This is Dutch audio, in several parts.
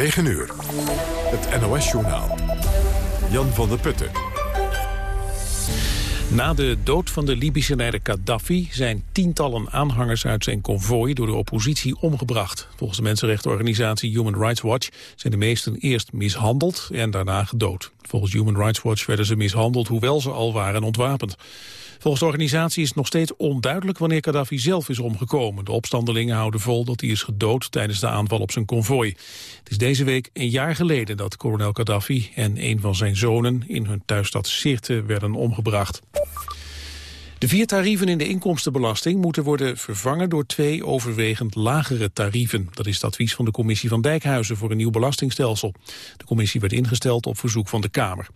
9 uur. Het NOS-journaal. Jan van der Putten. Na de dood van de Libische leider Gaddafi zijn tientallen aanhangers uit zijn konvooi door de oppositie omgebracht. Volgens de mensenrechtenorganisatie Human Rights Watch zijn de meesten eerst mishandeld en daarna gedood. Volgens Human Rights Watch werden ze mishandeld hoewel ze al waren ontwapend. Volgens de organisatie is het nog steeds onduidelijk wanneer Gaddafi zelf is omgekomen. De opstandelingen houden vol dat hij is gedood tijdens de aanval op zijn konvooi. Het is deze week een jaar geleden dat kolonel Gaddafi en een van zijn zonen in hun thuisstad Sirte werden omgebracht. De vier tarieven in de inkomstenbelasting moeten worden vervangen door twee overwegend lagere tarieven. Dat is het advies van de commissie van Dijkhuizen voor een nieuw belastingstelsel. De commissie werd ingesteld op verzoek van de Kamer.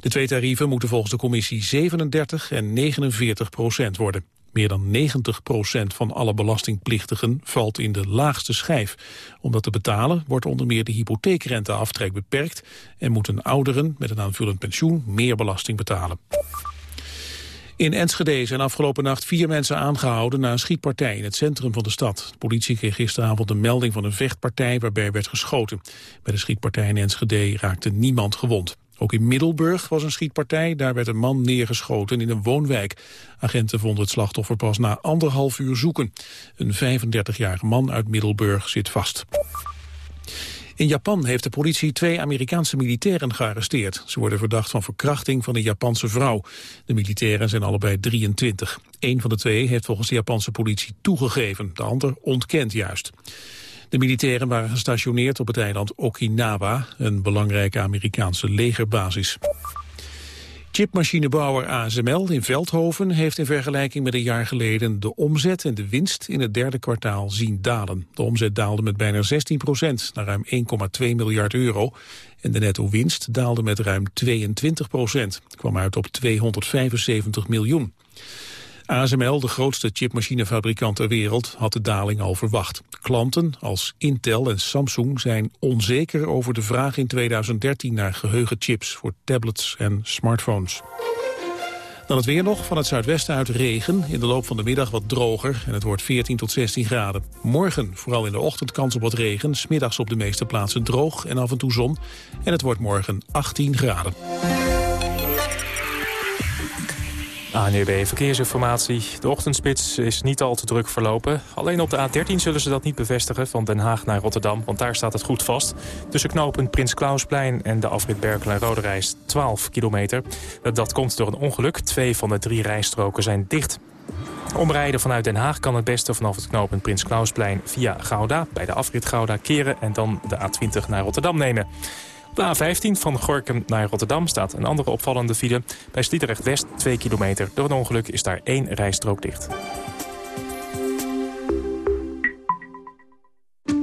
De twee tarieven moeten volgens de commissie 37 en 49 procent worden. Meer dan 90 procent van alle belastingplichtigen valt in de laagste schijf. Om dat te betalen wordt onder meer de hypotheekrenteaftrek beperkt... en moeten ouderen met een aanvullend pensioen meer belasting betalen. In Enschede zijn afgelopen nacht vier mensen aangehouden na een schietpartij in het centrum van de stad. De politie kreeg gisteravond een melding van een vechtpartij waarbij werd geschoten. Bij de schietpartij in Enschede raakte niemand gewond. Ook in Middelburg was een schietpartij. Daar werd een man neergeschoten in een woonwijk. Agenten vonden het slachtoffer pas na anderhalf uur zoeken. Een 35-jarige man uit Middelburg zit vast. In Japan heeft de politie twee Amerikaanse militairen gearresteerd. Ze worden verdacht van verkrachting van een Japanse vrouw. De militairen zijn allebei 23. Eén van de twee heeft volgens de Japanse politie toegegeven. De ander ontkent juist. De militairen waren gestationeerd op het eiland Okinawa, een belangrijke Amerikaanse legerbasis. Chipmachinebouwer ASML in Veldhoven heeft in vergelijking met een jaar geleden de omzet en de winst in het derde kwartaal zien dalen. De omzet daalde met bijna 16 procent naar ruim 1,2 miljard euro en de netto winst daalde met ruim 22 procent. kwam uit op 275 miljoen. ASML, de grootste chipmachinefabrikant ter wereld, had de daling al verwacht. Klanten als Intel en Samsung zijn onzeker over de vraag in 2013 naar geheugenchips voor tablets en smartphones. Dan het weer nog, van het zuidwesten uit regen. In de loop van de middag wat droger en het wordt 14 tot 16 graden. Morgen vooral in de ochtend kans op wat regen. Smiddags op de meeste plaatsen droog en af en toe zon. En het wordt morgen 18 graden. ANUB Verkeersinformatie. De ochtendspits is niet al te druk verlopen. Alleen op de A13 zullen ze dat niet bevestigen van Den Haag naar Rotterdam. Want daar staat het goed vast. Tussen knopen Prins Klausplein en de afrit Berkel en Rode Reis 12 kilometer. Dat komt door een ongeluk. Twee van de drie rijstroken zijn dicht. Omrijden vanuit Den Haag kan het beste vanaf het knooppunt Prins Klausplein via Gouda... bij de afrit Gouda keren en dan de A20 naar Rotterdam nemen. De A15 van Gorkum naar Rotterdam staat een andere opvallende file. Bij Sliedrecht West 2 kilometer. Door een ongeluk is daar één rijstrook dicht.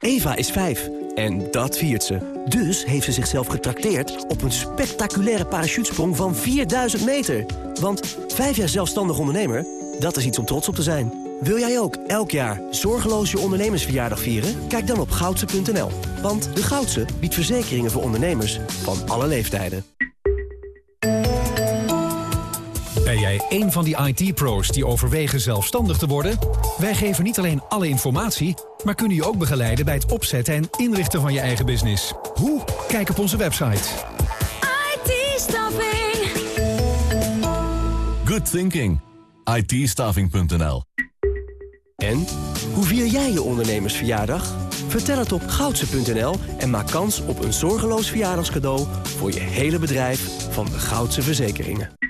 Eva is 5 en dat viert ze. Dus heeft ze zichzelf getrakteerd op een spectaculaire parachutesprong van 4000 meter. Want 5 jaar zelfstandig ondernemer, dat is iets om trots op te zijn. Wil jij ook elk jaar zorgeloos je ondernemersverjaardag vieren? Kijk dan op goudse.nl. Want de Goudse biedt verzekeringen voor ondernemers van alle leeftijden. Ben jij een van die IT-pro's die overwegen zelfstandig te worden? Wij geven niet alleen alle informatie, maar kunnen je ook begeleiden bij het opzetten en inrichten van je eigen business. Hoe? Kijk op onze website. IT-staffing. Good thinking. it En? Hoe vier jij je ondernemersverjaardag? Vertel het op goudse.nl en maak kans op een zorgeloos verjaardagscadeau... voor je hele bedrijf van de Goudse Verzekeringen.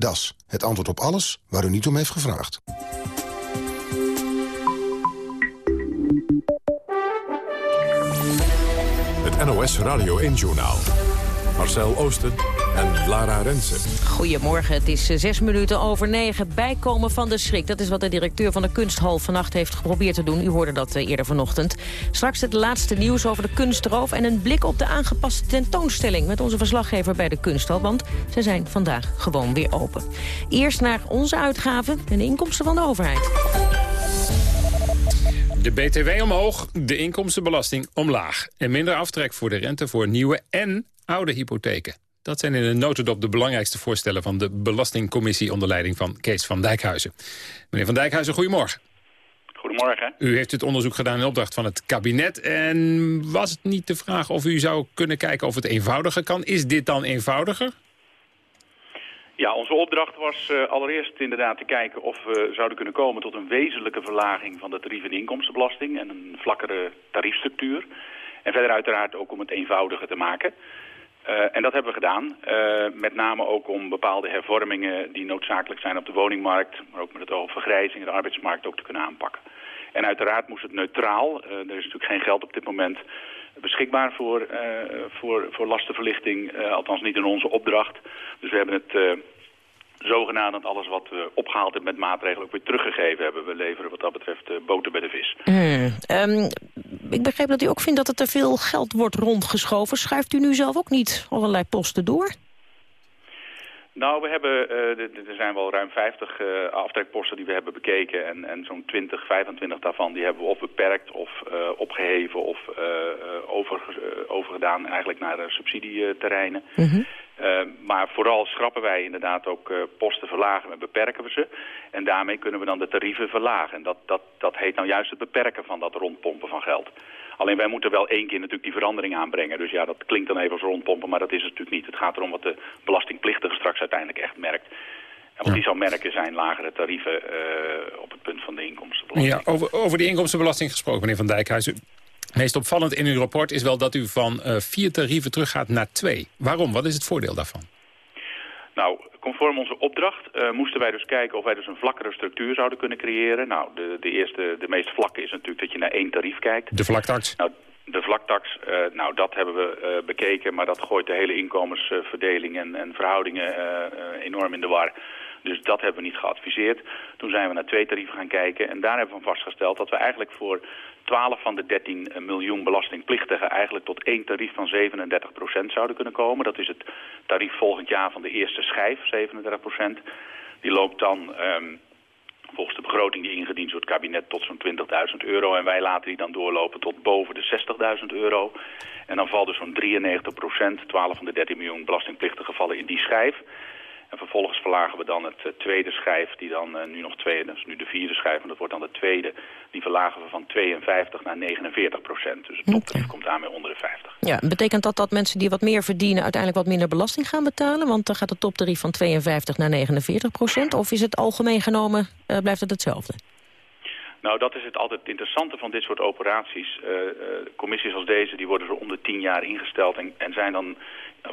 Das, het antwoord op alles waar u niet om heeft gevraagd. Het NOS Radio 1-journaal. Marcel Oosten en Lara Rensen. Goedemorgen, het is eh, zes minuten over negen. Bijkomen van de schrik, dat is wat de directeur van de kunsthal vannacht heeft geprobeerd te doen. U hoorde dat eh, eerder vanochtend. Straks het laatste nieuws over de kunstroof... en een blik op de aangepaste tentoonstelling... met onze verslaggever bij de kunsthal, want ze zijn vandaag gewoon weer open. Eerst naar onze uitgaven en de inkomsten van de overheid. De BTW omhoog, de inkomstenbelasting omlaag. En minder aftrek voor de rente voor nieuwe en oude hypotheken. Dat zijn in een notendop de belangrijkste voorstellen van de Belastingcommissie onder leiding van Kees van Dijkhuizen. Meneer van Dijkhuizen, goedemorgen. Goedemorgen. U heeft dit onderzoek gedaan in opdracht van het kabinet. En was het niet de vraag of u zou kunnen kijken of het eenvoudiger kan? Is dit dan eenvoudiger? Ja, onze opdracht was uh, allereerst inderdaad te kijken of we zouden kunnen komen tot een wezenlijke verlaging van de tarief- en inkomstenbelasting en een vlakkere tariefstructuur. En verder uiteraard ook om het eenvoudiger te maken. Uh, en dat hebben we gedaan. Uh, met name ook om bepaalde hervormingen die noodzakelijk zijn op de woningmarkt, maar ook met het oog op vergrijzing en de arbeidsmarkt ook te kunnen aanpakken. En uiteraard moest het neutraal. Uh, er is natuurlijk geen geld op dit moment beschikbaar voor, voor, voor lastenverlichting, althans niet in onze opdracht. Dus we hebben het zogenaamd alles wat we opgehaald hebben met maatregelen ook weer teruggegeven hebben. We leveren wat dat betreft boter bij de vis. Hmm. Um, ik begreep dat u ook vindt dat er te veel geld wordt rondgeschoven. Schuift u nu zelf ook niet allerlei posten door? Nou, we hebben, uh, er zijn wel ruim 50 uh, aftrekposten die we hebben bekeken. En, en zo'n 20, 25 daarvan die hebben we of beperkt of uh, opgeheven of over, overgedaan eigenlijk naar subsidieterreinen. Mm -hmm. Uh, maar vooral schrappen wij inderdaad ook uh, posten verlagen en beperken we ze. En daarmee kunnen we dan de tarieven verlagen. En dat, dat, dat heet nou juist het beperken van dat rondpompen van geld. Alleen wij moeten wel één keer natuurlijk die verandering aanbrengen. Dus ja, dat klinkt dan even als rondpompen, maar dat is het natuurlijk niet. Het gaat erom wat de belastingplichtige straks uiteindelijk echt merkt. En wat die zou merken zijn lagere tarieven uh, op het punt van de inkomstenbelasting. Ja, over, over de inkomstenbelasting gesproken, meneer Van Dijkhuizen. Meest opvallend in uw rapport is wel dat u van uh, vier tarieven teruggaat naar twee. Waarom? Wat is het voordeel daarvan? Nou, conform onze opdracht uh, moesten wij dus kijken of wij dus een vlakkere structuur zouden kunnen creëren. Nou, de, de eerste, de meest vlakke is natuurlijk dat je naar één tarief kijkt. De vlaktax? Nou, de vlaktax, uh, nou dat hebben we uh, bekeken, maar dat gooit de hele inkomensverdeling en, en verhoudingen enorm in de war. Dus dat hebben we niet geadviseerd. Toen zijn we naar twee tarieven gaan kijken en daar hebben we vastgesteld dat we eigenlijk voor 12 van de 13 miljoen belastingplichtigen eigenlijk tot één tarief van 37% zouden kunnen komen. Dat is het tarief volgend jaar van de eerste schijf, 37% Die loopt dan um, volgens de begroting die ingediend wordt het kabinet tot zo'n 20.000 euro. En wij laten die dan doorlopen tot boven de 60.000 euro. En dan valt dus zo'n 93% 12 van de 13 miljoen belastingplichtigen vallen in die schijf. En vervolgens verlagen we dan het uh, tweede schijf, die dan uh, nu nog tweede, dat is nu de vierde schijf, en dat wordt dan de tweede. Die verlagen we van 52 naar 49 procent. Dus het toptarief okay. komt daarmee onder de 50. Ja, betekent dat dat mensen die wat meer verdienen uiteindelijk wat minder belasting gaan betalen? Want dan gaat het toptarief van 52 naar 49 procent. Of is het algemeen genomen, uh, blijft het hetzelfde? Nou, dat is het altijd interessante van dit soort operaties. Uh, uh, commissies als deze die worden er om de tien jaar ingesteld en, en zijn dan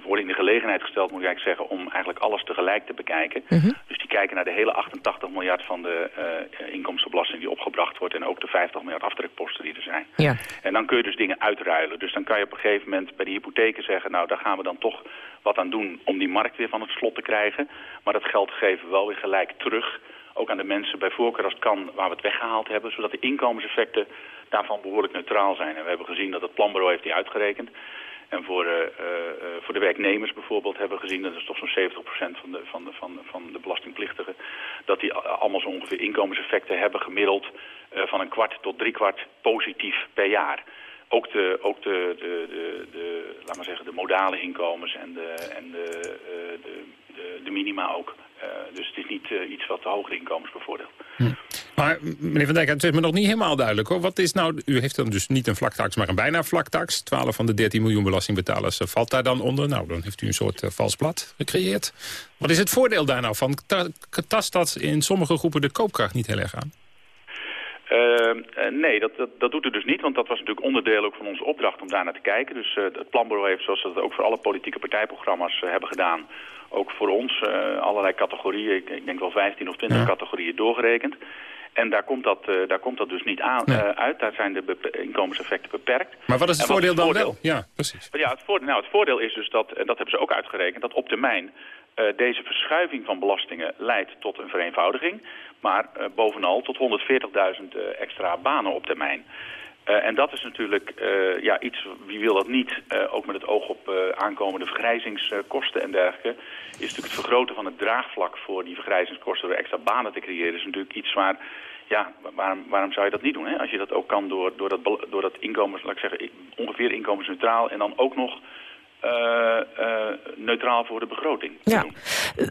worden in de gelegenheid gesteld, moet ik eigenlijk zeggen, om eigenlijk alles tegelijk te bekijken. Uh -huh. Dus die kijken naar de hele 88 miljard van de uh, inkomstenbelasting die opgebracht wordt en ook de 50 miljard aftrekposten die er zijn. Ja. En dan kun je dus dingen uitruilen. Dus dan kan je op een gegeven moment bij de hypotheken zeggen, nou daar gaan we dan toch wat aan doen om die markt weer van het slot te krijgen. Maar dat geld geven we wel weer gelijk terug ook aan de mensen bij voorkeur als het kan waar we het weggehaald hebben, zodat de inkomenseffecten daarvan behoorlijk neutraal zijn. En we hebben gezien dat het planbureau heeft die uitgerekend. En voor, uh, uh, voor de werknemers bijvoorbeeld hebben we gezien, dat is toch zo'n 70% van de, van, de, van, van de belastingplichtigen, dat die allemaal zo ongeveer inkomenseffecten hebben gemiddeld van een kwart tot drie kwart positief per jaar. ook de, ook de, de, de, de, laat maar zeggen, de modale inkomens en de, en de, de, de, de minima ook. dus het is niet iets wat de hogere inkomens bevoordeelt. Hm. Maar meneer Van Dijk, het is me nog niet helemaal duidelijk hoor. Wat is nou, u heeft dan dus niet een vlaktax, maar een bijna vlaktax. 12 van de 13 miljoen belastingbetalers valt daar dan onder. Nou, dan heeft u een soort vals plat gecreëerd. Wat is het voordeel daar nou van? Tast dat in sommige groepen de koopkracht niet heel erg aan? Uh, nee, dat, dat, dat, doet het dus niet, want dat was natuurlijk onderdeel ook van onze opdracht om daar naar te kijken. Dus uh, het planbureau heeft, zoals we dat ook voor alle politieke partijprogramma's uh, hebben gedaan, ook voor ons allerlei categorieën, ik, ik, denk wel 15 of 20 categorieën doorgerekend. En daar komt dat, daar komt dat dus niet aan, uit. Daar zijn de inkomenseffecten beperkt. Maar wat is het voordeel dan wel? Ja, precies. Ja, het voordeel, nou, het voordeel is dus dat, en dat hebben ze ook uitgerekend, dat op termijn uh, deze verschuiving van belastingen leidt tot een vereenvoudiging, maar uh, bovenal tot 140.000 uh, extra banen op termijn. Uh, en dat is natuurlijk ja, iets, wie wil dat niet, ook met het oog op aankomende vergrijzingskosten en dergelijke, is natuurlijk het vergroten van het draagvlak voor die vergrijzingskosten door extra banen te creëren, is natuurlijk iets waar ja, waarom, waarom zou je dat niet doen? Hè? Als je dat ook kan door, door, dat, door dat inkomens, laat ik zeggen, ongeveer inkomensneutraal en dan ook nog uh, neutraal voor de begroting. Ja.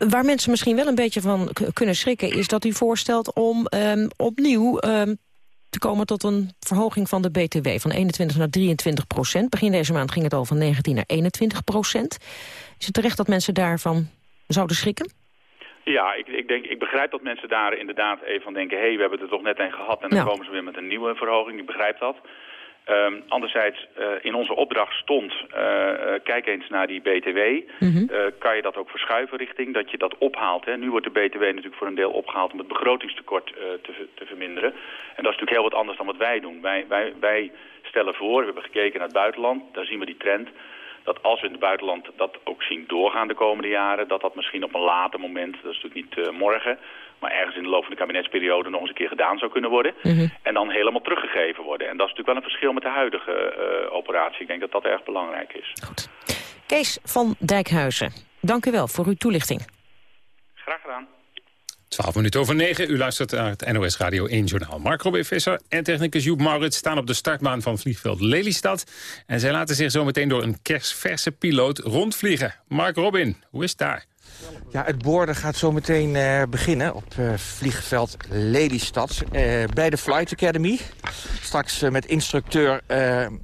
Waar mensen misschien wel een beetje van kunnen schrikken... is dat u voorstelt om um, opnieuw um, te komen tot een verhoging van de BTW... van 21 naar 23 procent. Begin deze maand ging het al van 19 naar 21 procent. Is het terecht dat mensen daarvan zouden schrikken? Ja, ik, ik, denk, ik begrijp dat mensen daar inderdaad even van denken... hé, hey, we hebben het er toch net een gehad en dan komen ze weer met een nieuwe verhoging. Ik begrijp dat. Um, anderzijds, uh, in onze opdracht stond, uh, uh, kijk eens naar die BTW. Mm -hmm. kan je dat ook verschuiven richting dat je dat ophaalt. Hè? Nu wordt de BTW natuurlijk voor een deel opgehaald om het begrotingstekort te, te, verminderen. En dat is natuurlijk heel wat anders dan wat wij doen. Wij, wij, wij stellen voor, we hebben gekeken naar het buitenland, daar zien we die trend dat als we in het buitenland dat ook zien doorgaan de komende jaren... dat dat misschien op een later moment, dat is natuurlijk niet morgen... maar ergens in de loop van de kabinetsperiode nog eens een keer gedaan zou kunnen worden... Mm en dan helemaal teruggegeven worden. En dat is natuurlijk wel een verschil met de huidige uh, operatie. Ik denk dat dat erg belangrijk is. Goed. Kees van Dijkhuizen, dank u wel voor uw toelichting. Graag gedaan. 12 minuten over 9. U luistert naar het NOS Radio 1 Journaal. Mark Robin Visser en technicus Joep Maurits staan op de startbaan van vliegveld Lelystad. En zij laten zich zo meteen door een kersverse piloot rondvliegen. Mark Robin, hoe is het daar? Ja, het boorden gaat zo meteen uh, beginnen op uh, vliegveld Lelystad. Uh, bij de Flight Academy. Straks met instructeur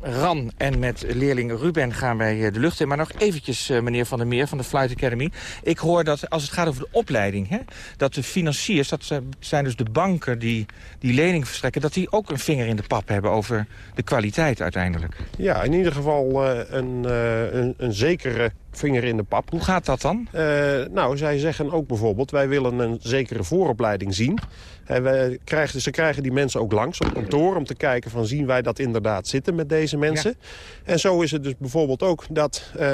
Ran en met leerling Ruben gaan wij de lucht in. Maar nog eventjes, meneer Van der Meer van de Flight Academy. Ik hoor dat als het gaat over de opleiding... Hè, dat de financiers, dat zijn dus de banken die die lening verstrekken... dat die ook een vinger in de pap hebben over de kwaliteit uiteindelijk. Ja, in ieder geval een, een, een zekere vinger in de pap. Hoe gaat dat dan? Uh, nou, zij zeggen ook bijvoorbeeld... wij willen een zekere vooropleiding zien. En we krijgen, ze krijgen die mensen ook langs op kantoor... om te kijken van zien wij dat inderdaad zitten met deze mensen. En zo is het dus bijvoorbeeld ook dat uh,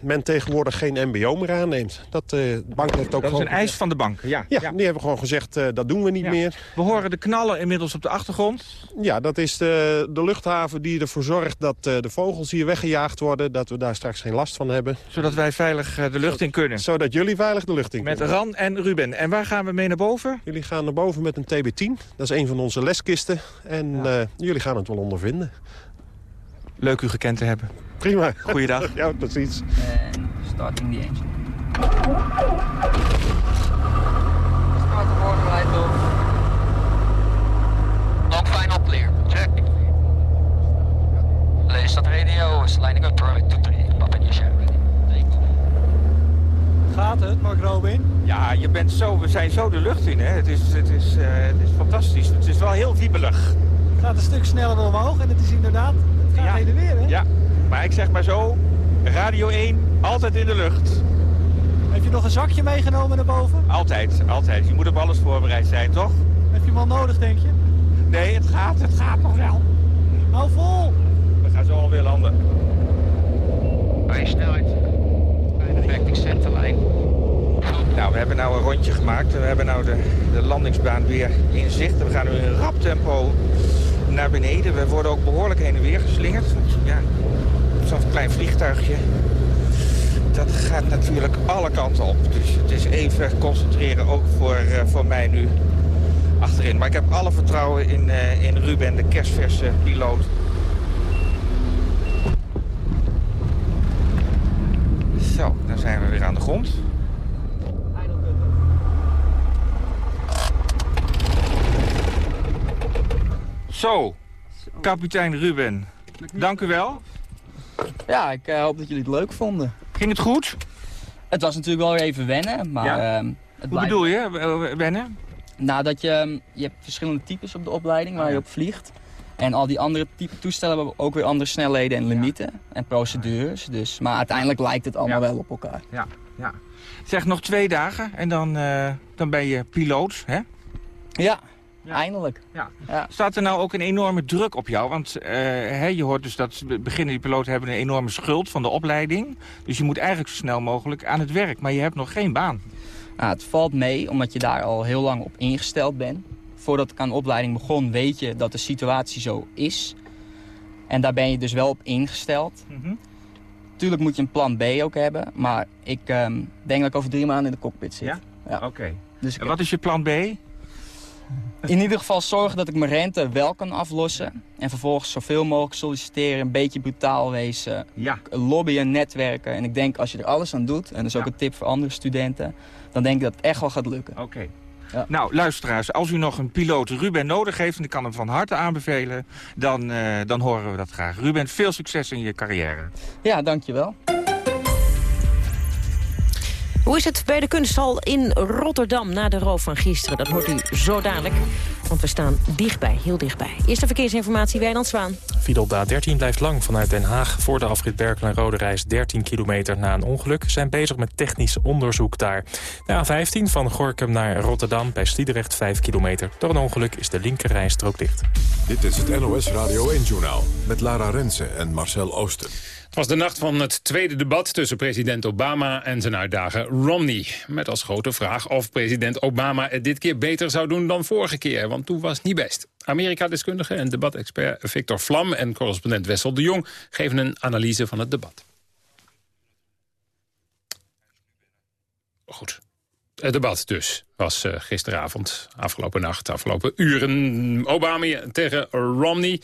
men tegenwoordig geen mbo meer aanneemt. Dat, uh, de bank heeft ook dat is een eis van de bank, ja. Ja, die hebben gewoon gezegd uh, dat doen we niet meer. We horen de knallen inmiddels op de achtergrond. Ja, dat is de, de luchthaven die ervoor zorgt dat de vogels hier weggejaagd worden. Dat we daar straks geen last van hebben. Zodat wij veilig de lucht in kunnen. Zodat jullie veilig de lucht in kunnen. Met Ran en Ruben. En waar gaan we mee naar boven? Jullie gaan naar boven met een TB10. Dat is een van onze leskisten. En ja. uh, jullie gaan het wel ondervinden. Leuk u gekend te hebben. Prima. Goeiedag. ja, precies. En starting the engine. Start the water light off. Long final clear. Check. Leestad radio is lining up permit to 3. Papa Nisha. Gaat het, Mark Robin? Ja, je bent zo, we zijn zo de lucht in. Hè. Het, is, het, is, uh, het is fantastisch. Het is wel heel wiebelig. Het gaat een stuk sneller omhoog en het is inderdaad, het gaat ja. heen en weer. Hè? Ja, maar ik zeg maar zo, Radio 1, altijd in de lucht. Heb je nog een zakje meegenomen naar boven? Altijd, altijd. Je moet op alles voorbereid zijn, toch? Heb je hem al nodig, denk je? Nee, het gaat, het gaat nog wel. Hou vol! We gaan zo alweer landen. Bij snelheid. Perfect centerlijn. Nou, we hebben nou een rondje gemaakt. We hebben nou de, de landingsbaan weer in zicht. We gaan nu in rap tempo naar beneden. We worden ook behoorlijk heen en weer geslingerd. Ja, Zo'n klein vliegtuigje. Dat gaat natuurlijk alle kanten op. Dus het is even concentreren ook voor, uh, voor mij nu achterin. Maar ik heb alle vertrouwen in, uh, in Ruben, de kerstverse piloot. Weer aan de grond. Zo, kapitein Ruben. Dank u wel. Ja, ik uh, hoop dat jullie het leuk vonden. Ging het goed? Het was natuurlijk wel even wennen, maar... Ja. Uh, het Hoe bedoel je, wennen? Nou, dat je, je hebt verschillende types op de opleiding waar je op vliegt. En al die andere type toestellen hebben ook weer andere snelheden en limieten en procedures. Dus, maar uiteindelijk lijkt het allemaal wel op elkaar. Ja, ja. Zeg, nog twee dagen en dan, uh, dan ben je piloot, hè? Ja, eindelijk. Ja. ja. Staat er nou ook een enorme druk op jou? Want uh, hè, je hoort dus dat beginnende piloten hebben een enorme schuld van de opleiding. Dus je moet eigenlijk zo snel mogelijk aan het werk. Maar je hebt nog geen baan. Nou, het valt mee, omdat je daar al heel lang op ingesteld bent. Voordat ik aan de opleiding begon, weet je dat de situatie zo is. En daar ben je dus wel op ingesteld. Mm -hmm. Tuurlijk moet je een plan B ook hebben. Maar ik um, denk dat ik over drie maanden in de cockpit zit. Ja? ja. Oké. Okay. Dus en wat is je plan B? In ieder geval zorgen dat ik mijn rente wel kan aflossen. En vervolgens zoveel mogelijk solliciteren, een beetje brutaal wezen. Ja. Lobbyen, netwerken. En ik denk als je er alles aan doet, en dat is ook ja. een tip voor andere studenten... dan denk ik dat het echt wel gaat lukken. Oké. Okay. Ja. Nou, luisteraars, als u nog een piloot Ruben nodig heeft... en ik kan hem van harte aanbevelen, dan, uh, dan horen we dat graag. Ruben, veel succes in je carrière. Ja, dankjewel. Hoe is het bij de kunsthal in Rotterdam na de roof van gisteren? Dat hoort u zo dadelijk, want we staan dichtbij, heel dichtbij. Eerste verkeersinformatie, Wijnand Zwaan. Fidel op de A13 blijft lang vanuit Den Haag. Voor de afrit Berkel en Rode Reis 13 kilometer na een ongeluk. Zijn bezig met technisch onderzoek daar. De A15 van Gorkum naar Rotterdam bij Sliedrecht 5 kilometer. Door een ongeluk is de linkerrijstrook dicht. Dit is het NOS Radio 1-journaal met Lara Rensen en Marcel Oosten. Het was de nacht van het tweede debat tussen president Obama en zijn uitdager Romney. Met als grote vraag of president Obama het dit keer beter zou doen dan vorige keer. Want toen was het niet best. Amerika-deskundige en debatexpert Victor Vlam en correspondent Wessel de Jong... geven een analyse van het debat. Goed. Het debat dus was uh, gisteravond, afgelopen nacht, afgelopen uren. Obama tegen Romney.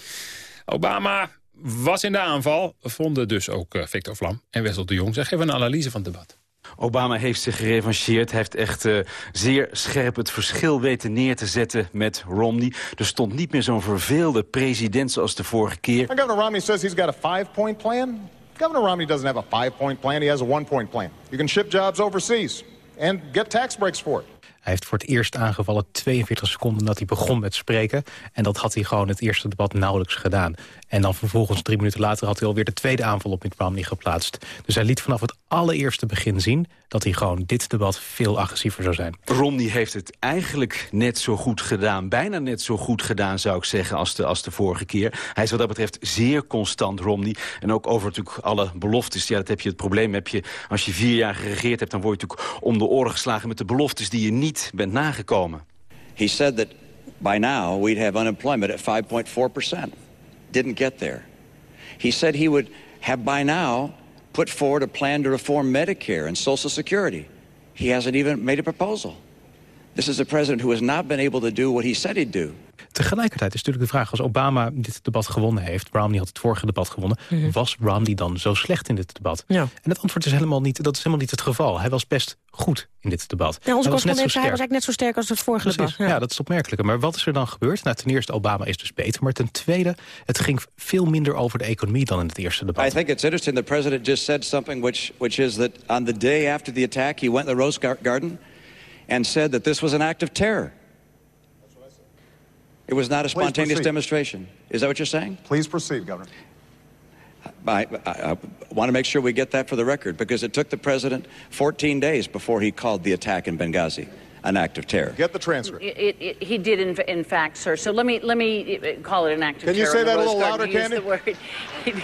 Obama was in de aanval, vonden dus ook uh, Victor Vlam en Wessel de Jong. Zeg even een analyse van het debat. Obama heeft zich gerevancheerd. Hij heeft echt uh, zeer scherp het verschil weten neer te zetten met Romney. Er stond niet meer zo'n verveelde president zoals de vorige keer. Governor Romney says he's got a five-point plan. Governor Romney doesn't have a five-point plan. He has a one-point plan. You can ship jobs overseas and get tax breaks for it. Hij heeft voor het eerst aangevallen 42 seconden dat hij begon met spreken. En dat had hij gewoon het eerste debat nauwelijks gedaan. En dan vervolgens drie minuten later had hij alweer de tweede aanval op Mitt Romney geplaatst. Dus hij liet vanaf het allereerste begin zien dat hij gewoon dit debat veel agressiever zou zijn. Romney heeft het eigenlijk net zo goed gedaan, bijna net zo goed gedaan zou ik zeggen als de, als de vorige keer. Hij is wat dat betreft zeer constant, Romney. En ook over natuurlijk alle beloftes. Ja, dat heb je het probleem. Heb je, als je vier jaar geregeerd hebt, dan word je natuurlijk om de oren geslagen met de beloftes die je niet bent nagekomen. He said that by now we'd have unemployment at 5.4 percent. Didn't get there. He said he would have by now put forward a plan to reform Medicare and Social Security. He hasn't even made a proposal. This is a president who has not been able to do what he said he'd do. Tegelijkertijd is natuurlijk de vraag, als Obama dit debat gewonnen heeft... Romney had het vorige debat gewonnen... Mm -hmm. was Romney dan zo slecht in dit debat? Ja. En het antwoord is helemaal niet, dat is helemaal niet het geval. Hij was best goed in dit debat. Ja, onze hij was, net zo hij was eigenlijk net zo sterk als het vorige Precies. debat. Ja. ja, dat is opmerkelijk. Maar wat is er dan gebeurd? Nou, ten eerste, Obama is dus beter. Maar ten tweede, het ging veel minder over de economie dan in het eerste debat. I think it's interesting the president just said something which, which is that on the day after the attack... he went to the Rose Garden and said that this was an act of terror. It was not a spontaneous demonstration. Is that what you're saying? Please proceed, Governor. I, I, I, want to make sure we get that for the record because it took the president 14 days before he called the attack in Benghazi an act of terror. Get the transcript. It, it, it, he did, in, in, fact, sir. So let me let me uh, call it an act of Can terror. Can you say that a little louder, Candy? The word. He,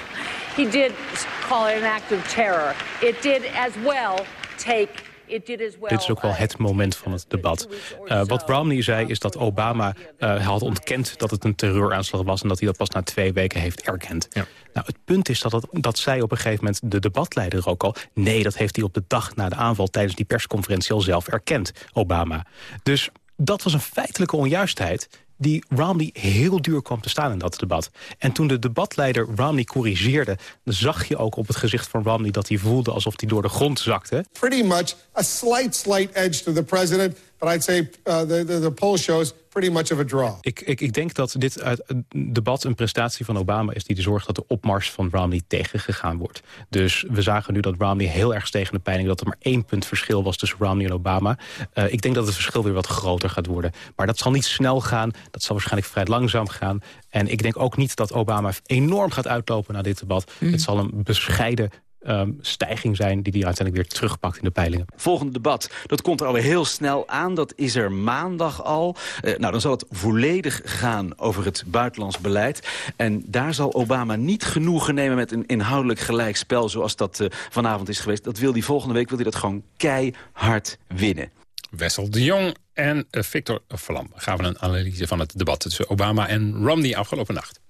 he did call it an act of terror. It did as well take Dit is ook wel het moment van het debat. Uh, wat Romney zei is dat Obama uh, had ontkend dat het een terreuraanslag was... en dat hij dat pas na twee weken heeft erkend. Ja. Nou, het punt is dat, dat, dat zij op een gegeven moment de debatleider ook al... nee, dat heeft hij op de dag na de aanval tijdens die persconferentie al zelf erkend, Obama. Dus dat was een feitelijke onjuistheid die Romney heel duur kwam te staan in dat debat. En toen de debatleider Romney corrigeerde... zag je ook op het gezicht van Romney dat hij voelde alsof hij door de grond zakte. Pretty much a slight, slight edge to the president. But I'd say uh, the, the, the poll shows pretty much of a draw. Ik, ik, ik denk dat dit uit, debat een prestatie van Obama is... die zorgt dat de opmars van Romney tegengegaan wordt. Dus we zagen nu dat Romney heel erg tegen de peiling... dat er maar één punt verschil was tussen Romney en Obama. Uh, ik denk dat het verschil weer wat groter gaat worden. Maar dat zal niet snel gaan. Dat zal waarschijnlijk vrij langzaam gaan. En ik denk ook niet dat Obama enorm gaat uitlopen naar dit debat. Mm. Het zal een bescheiden um, stijging zijn... die hij uiteindelijk weer terugpakt in de peilingen. Volgende debat, dat komt er alweer heel snel aan. Dat is er maandag al. Uh, nou, dan zal het volledig gaan over het buitenlands beleid. En daar zal Obama niet genoegen nemen met een inhoudelijk gelijkspel... zoals dat uh, vanavond is geweest. Dat wil hij volgende week wil hij dat gewoon keihard winnen. Wessel de Jong en uh, Victor Vlam gaan we een analyse van het debat tussen Obama en Romney afgelopen nacht.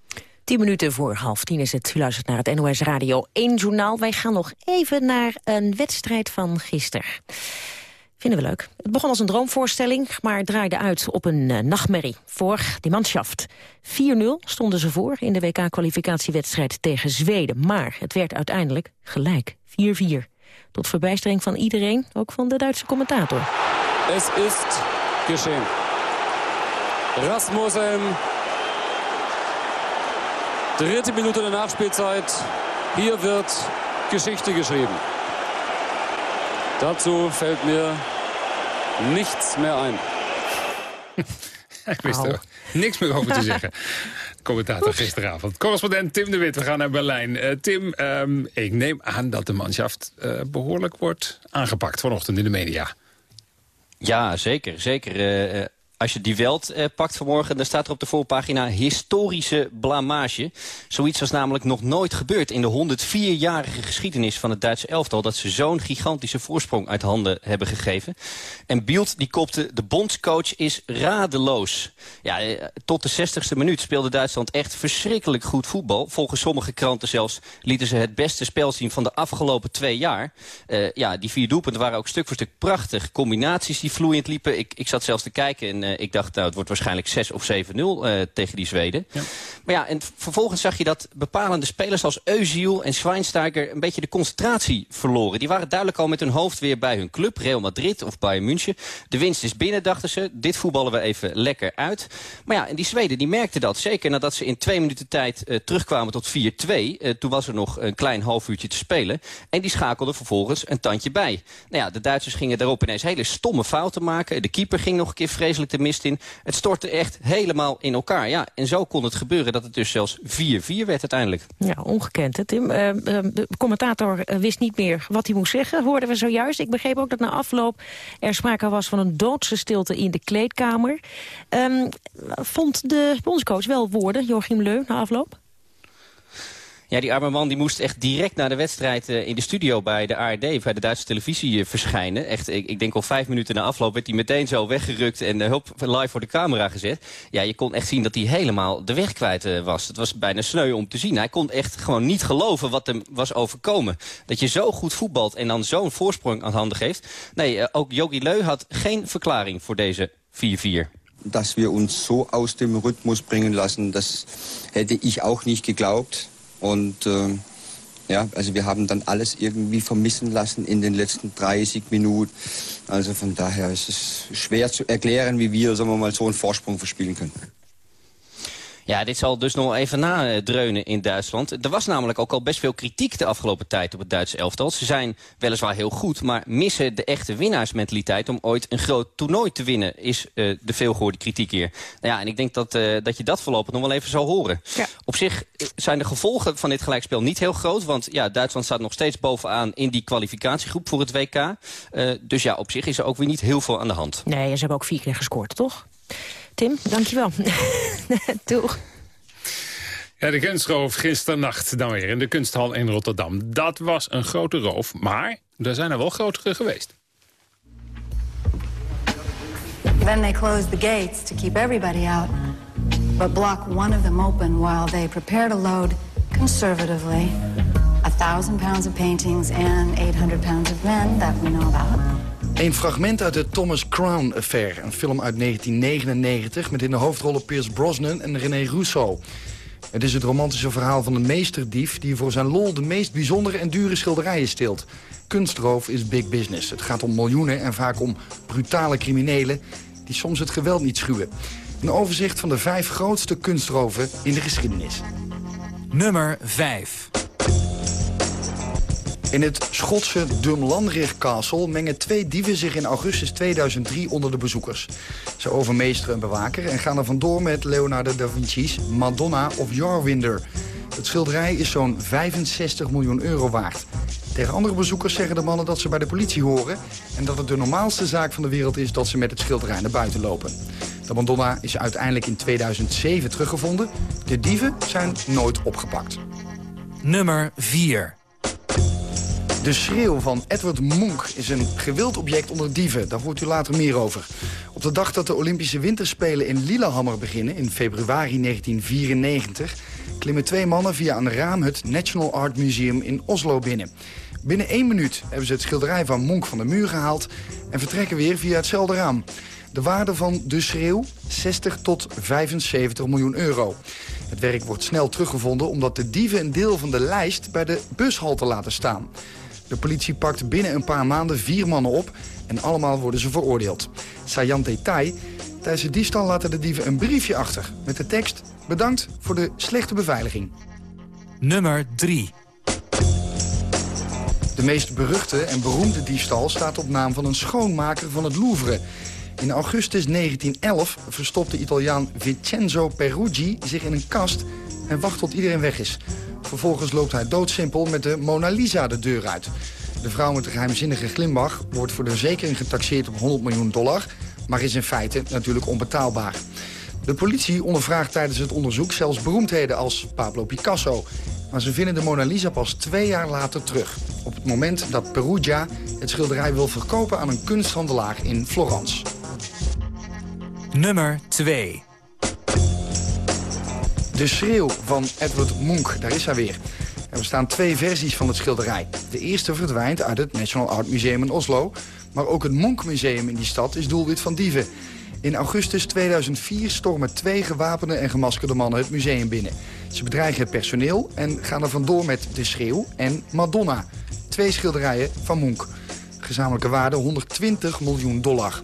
Tien minuten voor half tien is het. U luistert naar het NOS Radio 1 Journaal. Wij gaan nog even naar een wedstrijd van gisteren. Vinden we leuk. Het begon als een droomvoorstelling, maar draaide uit op een uh, nachtmerrie voor die manschaft. 4-0 stonden ze voor in de WK-kwalificatiewedstrijd tegen Zweden. Maar het werd uiteindelijk gelijk, 4-4. Tot verbijstering van iedereen, ook van de Duitse commentator. Het is geschehen. Rasmussen Dritte Minute der Nachspielzeit. Hier wird Geschichte geschrieben. Dazu fällt mir nichts mehr ein. Ik wist er niks meer over te zeggen. Commentator gisteravond. Correspondent Tim de Wit, we gaan naar Berlijn. Uh, Tim, um, ik neem aan dat de manschaft uh, behoorlijk wordt aangepakt vanochtend in de media. Ja, zeker. zeker. Uh, als je die Welt eh, pakt vanmorgen, dan staat er op de voorpagina historische blamage. Zoiets was namelijk nog nooit gebeurd in de 104-jarige geschiedenis van het Duitse elftal... dat ze zo'n gigantische voorsprong uit handen hebben gegeven. En Bielt die kopte, de bondscoach is radeloos. Ja, eh, tot de 60ste minuut speelde Duitsland echt verschrikkelijk goed voetbal. Volgens sommige kranten zelfs lieten ze het beste spel zien van de afgelopen twee jaar. Uh, ja, die vier doelpunten waren ook stuk voor stuk prachtig. Combinaties die vloeiend liepen. Ik, ik zat zelfs te kijken en uh, ik dacht, nou, het wordt waarschijnlijk 6 of 7-0 uh, tegen die Zweden. Ja. Maar ja, en vervolgens zag je dat bepalende spelers als Eusiel en Schweinsteiger... een beetje de concentratie verloren. Die waren duidelijk al met hun hoofd weer bij hun club, Real Madrid of Bayern München. De winst is binnen, dachten ze. Dit voetballen we even lekker uit. Maar ja, en die Zweden die merkten dat. Zeker nadat ze in twee minuten tijd uh, terugkwamen tot 4-2. Uh, toen was er nog een klein half uurtje te spelen. En die schakelden vervolgens een tandje bij. Nou ja, de Duitsers gingen daarop ineens hele stomme fouten maken. De keeper ging nog een keer vreselijk mist in. Het stortte echt helemaal in elkaar. Ja, en zo kon het gebeuren dat het dus zelfs 4-4 werd uiteindelijk. Ja, ongekend. Tim, uh, de commentator wist niet meer wat hij moest zeggen, hoorden we zojuist. Ik begreep ook dat na afloop er sprake was van een doodse stilte in de kleedkamer. Um, vond de bondscoach wel woorden, Joachim Leu, na afloop? Ja, die arme man die moest echt direct na de wedstrijd uh, in de studio bij de ARD, bij de Duitse televisie uh, verschijnen. Echt, ik, ik, denk al vijf minuten na afloop werd hij meteen zo weggerukt en uh, hulp live voor de camera gezet. Ja, je kon echt zien dat hij helemaal de weg kwijt was. Het was bijna sneu om te zien. Hij kon echt gewoon niet geloven wat hem was overkomen. Dat je zo goed voetbalt en dan zo'n voorsprong aan handen geeft. Nee, ook Jogi Leu had geen verklaring voor deze 4-4. dass wir uns so aus dem Rhythmus bringen lassen, das hätte ich auch nicht geglaubt. Und äh, ja, also wir haben dann alles irgendwie vermissen lassen in den letzten 30 Minuten. Also von daher ist es schwer zu erklären, wie wir, sagen wir mal, so einen Vorsprung verspielen können. Ja, dit zal dus nog even nadreunen in Duitsland. Er was namelijk ook al best veel kritiek de afgelopen tijd op het Duitse elftal. Ze zijn weliswaar heel goed, maar missen de echte winnaarsmentaliteit... om ooit een groot toernooi te winnen, is uh, de veelgehoorde kritiek hier. Nou ja, en ik denk dat, uh, dat je dat voorlopig nog wel even zal horen. Ja. Op zich eh, zijn de gevolgen van dit gelijkspel niet heel groot... want ja, Duitsland staat nog steeds bovenaan in die kwalificatiegroep voor het WK. Uh, dus ja, op zich is er ook weer niet heel veel aan de hand. Nee, ze hebben ook vier keer gescoord, toch? Tim, dankjewel. Doeg. Ja, de kunstroof gisternacht dan weer in de kunsthal in Rotterdam. Dat was een grote roof, maar er zijn er wel grotere geweest. Then they closed the gates to keep everybody out, but block one of them open while they prepare to load conservatively a thousand pounds of paintings and 800 pounds of men that we know about. Een fragment uit de Thomas Crown Affair. Een film uit 1999 met in de hoofdrollen Pierce Brosnan en René Rousseau. Het is het romantische verhaal van een meesterdief... die voor zijn lol de meest bijzondere en dure schilderijen steelt. Kunstroof is big business. Het gaat om miljoenen en vaak om brutale criminelen... die soms het geweld niet schuwen. Een overzicht van de vijf grootste kunstroven in de geschiedenis. Nummer 5. In het Schotse Dumlanrig Castle mengen twee dieven zich in augustus 2003 onder de bezoekers. Ze overmeesteren een bewaker en gaan er vandoor met Leonardo da Vinci's Madonna of Jarwinder. Het schilderij is zo'n 65 miljoen euro waard. Tegen andere bezoekers zeggen de mannen dat ze bij de politie horen... en dat het de normaalste zaak van de wereld is dat ze met het schilderij naar buiten lopen. De Madonna is uiteindelijk in 2007 teruggevonden. De dieven zijn nooit opgepakt. Nummer 4. De schreeuw van Edward Munch is een gewild object onder dieven. Daar hoort u later meer over. Op de dag dat de Olympische Winterspelen in Lillehammer beginnen... in februari 1994... klimmen twee mannen via een raam het National Art Museum in Oslo binnen. Binnen één minuut hebben ze het schilderij van Munch van de muur gehaald... en vertrekken weer via hetzelfde raam. De waarde van de schreeuw 60 tot 75 miljoen euro. Het werk wordt snel teruggevonden omdat de dieven een deel van de lijst bij de bushalte laten staan. De politie pakt binnen een paar maanden vier mannen op en allemaal worden ze veroordeeld. Sajan detail, tijdens de diefstal laten de dieven een briefje achter met de tekst... bedankt voor de slechte beveiliging. Nummer 3. De meest beruchte en beroemde diefstal staat op naam van een schoonmaker van het Louvre. In augustus 1911 verstopt de Italiaan Vincenzo Peruggi zich in een kast en wacht tot iedereen weg is. Vervolgens loopt hij doodsimpel met de Mona Lisa de deur uit. De vrouw met de geheimzinnige glimlach wordt voor de verzekering getaxeerd op 100 miljoen dollar... maar is in feite natuurlijk onbetaalbaar. De politie ondervraagt tijdens het onderzoek zelfs beroemdheden als Pablo Picasso. Maar ze vinden de Mona Lisa pas twee jaar later terug. Op het moment dat Perugia het schilderij wil verkopen aan een kunsthandelaar in Florence. Nummer 2. De schreeuw van Edward Munch, daar is hij weer. Er bestaan twee versies van het schilderij. De eerste verdwijnt uit het National Art Museum in Oslo... maar ook het Munch Museum in die stad is doelwit van dieven. In augustus 2004 stormen twee gewapende en gemaskerde mannen het museum binnen. Ze bedreigen het personeel en gaan er vandoor met De Schreeuw en Madonna. Twee schilderijen van Munch. Gezamenlijke waarde 120 miljoen dollar.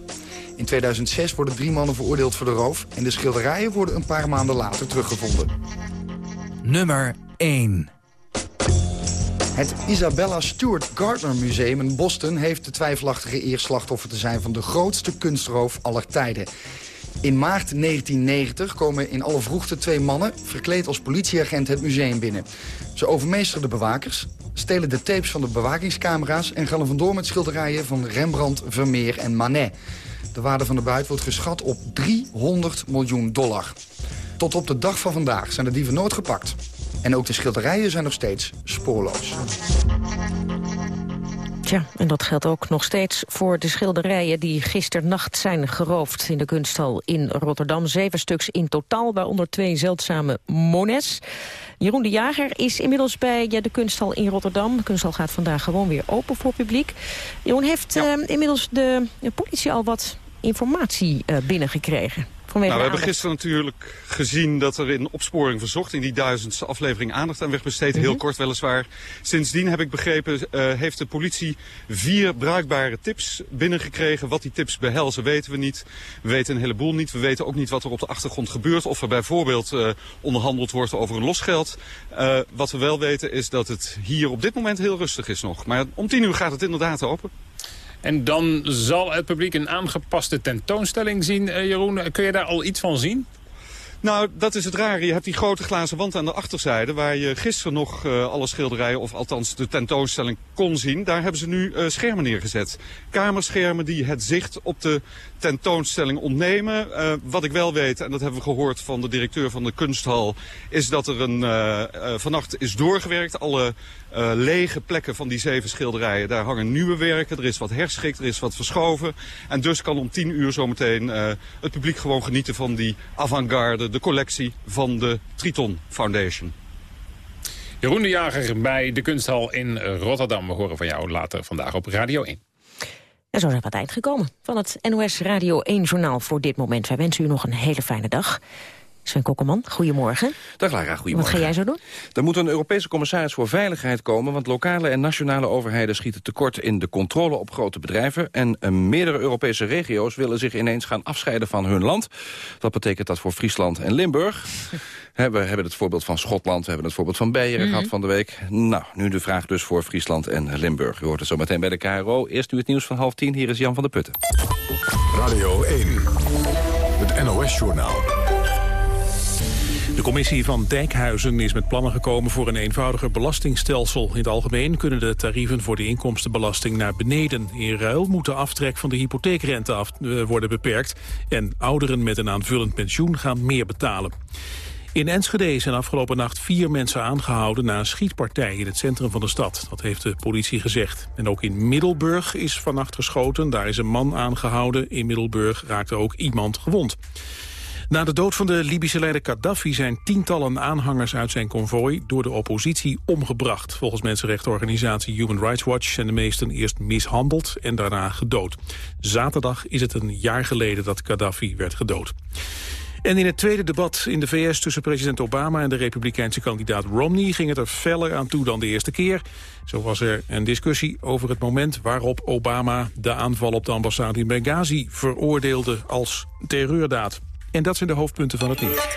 In 2006 worden drie mannen veroordeeld voor de roof... en de schilderijen worden een paar maanden later teruggevonden. Nummer 1. Het Isabella Stewart Gardner Museum in Boston... heeft de twijfelachtige eer slachtoffer te zijn van de grootste kunstroof aller tijden. In maart 1990 komen in alle vroegte twee mannen... verkleed als politieagent het museum binnen. Ze overmeesteren de bewakers, stelen de tapes van de bewakingscamera's... en gaan er vandoor met schilderijen van Rembrandt, Vermeer en Manet. De waarde van de buit wordt geschat op 300 miljoen dollar. Tot op de dag van vandaag zijn de dieven nooit gepakt. En ook de schilderijen zijn nog steeds spoorloos. Tja, en dat geldt ook nog steeds voor de schilderijen die gisternacht zijn geroofd in de kunsthal in Rotterdam. Zeven stuks in totaal, waaronder twee zeldzame monets. Jeroen de Jager is inmiddels bij de kunsthal in Rotterdam. De kunsthal gaat vandaag gewoon weer open voor publiek. Jeroen, heeft eh, inmiddels de, de politie al wat informatie uh, binnengekregen? Nou, we hebben gisteren natuurlijk gezien dat er in opsporing verzocht... in die duizendste aflevering aandacht aan werd besteed. Heel mhm. kort weliswaar. Sindsdien heb ik begrepen, uh, heeft de politie vier bruikbare tips binnengekregen. Wat die tips behelzen weten we niet. We weten een heleboel niet. We weten ook niet wat er op de achtergrond gebeurt. Of er bijvoorbeeld uh, onderhandeld wordt over een losgeld. Uh, wat we wel weten is dat het hier op dit moment heel rustig is nog. Maar om tien uur gaat het inderdaad open. En dan zal het publiek een aangepaste tentoonstelling zien. Uh, Jeroen, kun je daar al iets van zien? Nou, dat is het rare. Je hebt die grote glazen wand aan de achterzijde... waar je gisteren nog uh, alle schilderijen, of althans de tentoonstelling, kon zien. Daar hebben ze nu uh, schermen neergezet. Kamerschermen die het zicht op de tentoonstelling ontnemen. Uh, wat ik wel weet, en dat hebben we gehoord van de directeur van de kunsthal... is dat er een, vannacht is doorgewerkt. Alle lege plekken van die zeven schilderijen, daar hangen nieuwe werken. Er is wat herschikt, er is wat verschoven. En dus kan om tien uur zometeen het publiek gewoon genieten van die avant-garde de collectie van de Triton Foundation. Jeroen de Jager bij de Kunsthal in Rotterdam. We horen van jou later vandaag op Radio 1. En zo zijn we aan het eind gekomen van het NOS Radio 1 Journaal voor dit moment. Wij wensen u nog een hele fijne dag. Sven Kokkelman, goedemorgen. Dag Lara, goedemorgen. Wat ga jij zo doen? Er moet een Europese commissaris voor veiligheid komen... want lokale en nationale overheden schieten tekort in de controle op grote bedrijven... en uh, meerdere Europese regio's willen zich ineens gaan afscheiden van hun land. Dat betekent dat voor Friesland en Limburg. we hebben het voorbeeld van Schotland, we hebben het voorbeeld van Beieren Mhm. gehad van de week. Nou, nu de vraag dus voor Friesland en Limburg. U hoort het zo meteen bij de KRO. Eerst nu het nieuws van half tien. Hier is Jan van der Putten. Radio 1, het NOS-journaal. De commissie van Dijkhuizen is met plannen gekomen voor een eenvoudiger belastingstelsel. In het algemeen kunnen de tarieven voor de inkomstenbelasting naar beneden. In ruil moet de aftrek van de hypotheekrente af, eh, worden beperkt. En ouderen met een aanvullend pensioen gaan meer betalen. In Enschede zijn afgelopen nacht vier mensen aangehouden na een schietpartij in het centrum van de stad. Dat heeft de politie gezegd. En ook in Middelburg is vannacht geschoten. Daar is een man aangehouden. In Middelburg raakte ook iemand gewond. Na de dood van de Libische leider Gaddafi zijn tientallen aanhangers uit zijn konvooi door de oppositie omgebracht. Volgens mensenrechtenorganisatie Human Rights Watch zijn de meesten eerst mishandeld en daarna gedood. Zaterdag is het een jaar geleden dat Gaddafi werd gedood. En in het tweede debat in de VS tussen president Obama en de republikeinse kandidaat Romney ging het er feller aan toe dan de eerste keer. Zo was er een discussie over het moment waarop Obama de aanval op de ambassade in Benghazi veroordeelde als terreurdaad. En dat zijn de hoofdpunten van het nieuws.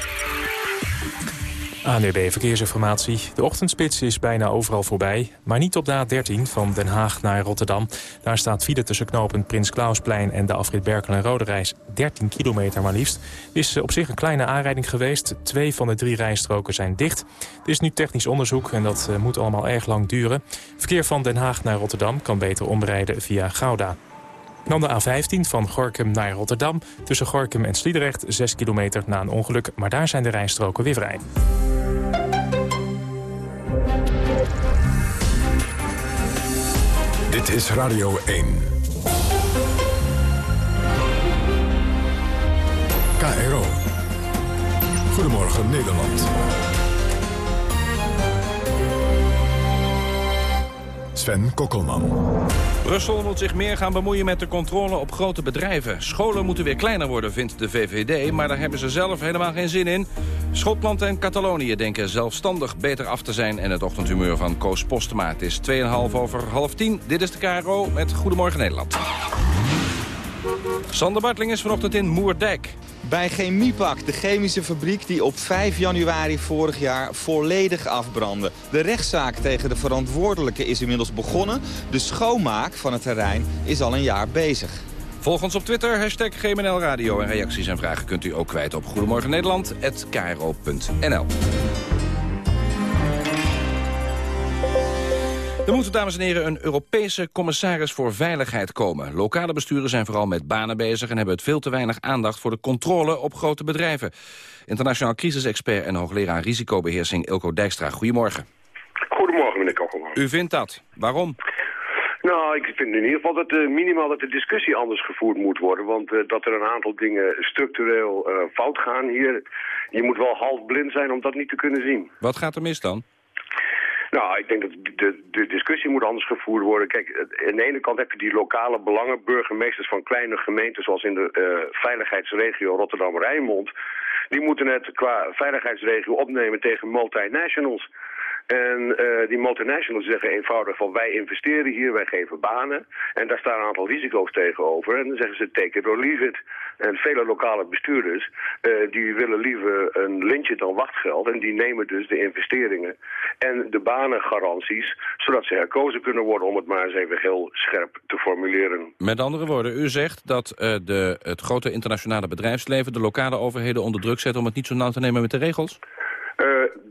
ANWB Verkeersinformatie. De ochtendspits is bijna overal voorbij. Maar niet op de A13 van Den Haag naar Rotterdam. Daar staat file tussen knopen Prins Klausplein en de afrit Berkel en Reis. 13 kilometer maar liefst. Het is op zich een kleine aanrijding geweest. Twee van de drie rijstroken zijn dicht. Er is nu technisch onderzoek en dat eh, moet allemaal erg lang duren. Verkeer van Den Haag naar Rotterdam kan beter omrijden via Gouda. Dan de A15 van Gorkum naar Rotterdam. Tussen Gorkum en Sliedrecht 6 kilometer na een ongeluk. Maar daar zijn de rijstroken weer vrij. Dit is Radio 1. KRO. Goedemorgen Nederland. Sven Kokkelman. Brussel moet zich meer gaan bemoeien met de controle op grote bedrijven. Scholen moeten weer kleiner worden, vindt de VVD, maar daar hebben ze zelf helemaal geen zin in. Schotland en Catalonië denken zelfstandig beter af te zijn... en het ochtendhumeur van Koos Postema. Het is 2,5 over half 10. Dit is de KRO met Goedemorgen Nederland. Sander Bartling is vanochtend in Moerdijk. Bij Chemiepak, de chemische fabriek die op 5 januari vorig jaar volledig afbrandde. De rechtszaak tegen de verantwoordelijke is inmiddels begonnen. De schoonmaak van het terrein is al een jaar bezig. Volg ons op Twitter, hashtag GMNL Radio. En reacties en vragen kunt u ook kwijt op Goedemorgen Nederland@kro.nl. Er moet, dames en heren, een Europese commissaris voor veiligheid komen. Lokale besturen zijn vooral met banen bezig... en hebben het veel te weinig aandacht voor de controle op grote bedrijven. Internationaal crisisexpert en hoogleraar risicobeheersing Ilko Dijkstra. Goedemorgen. Goedemorgen, meneer Kokkelman. U vindt dat. Waarom? Nou, ik vind in ieder geval dat uh, minimaal dat de discussie anders gevoerd moet worden. Want uh, dat er een aantal dingen structureel uh, fout gaan hier... je moet wel half blind zijn om dat niet te kunnen zien. Wat gaat er mis dan? Nou, ik denk dat de, de discussie moet anders gevoerd worden. Kijk, aan de ene kant heb je die lokale belangen, burgemeesters van kleine gemeenten, zoals in de uh, veiligheidsregio Rotterdam-Rijnmond. Die moeten het qua veiligheidsregio opnemen tegen multinationals. En uh, die multinationals zeggen eenvoudig van wij investeren hier, wij geven banen. En daar staan een aantal risico's tegenover. En dan zeggen ze take it or leave it. En vele lokale bestuurders uh, die willen liever een lintje dan wachtgeld. En die nemen dus de investeringen en de banengaranties. Zodat ze herkozen kunnen worden om het maar eens even heel scherp te formuleren. Met andere woorden, u zegt dat uh, de, het grote internationale bedrijfsleven de lokale overheden onder druk zet om het niet zo nauw te nemen met de regels? Uh,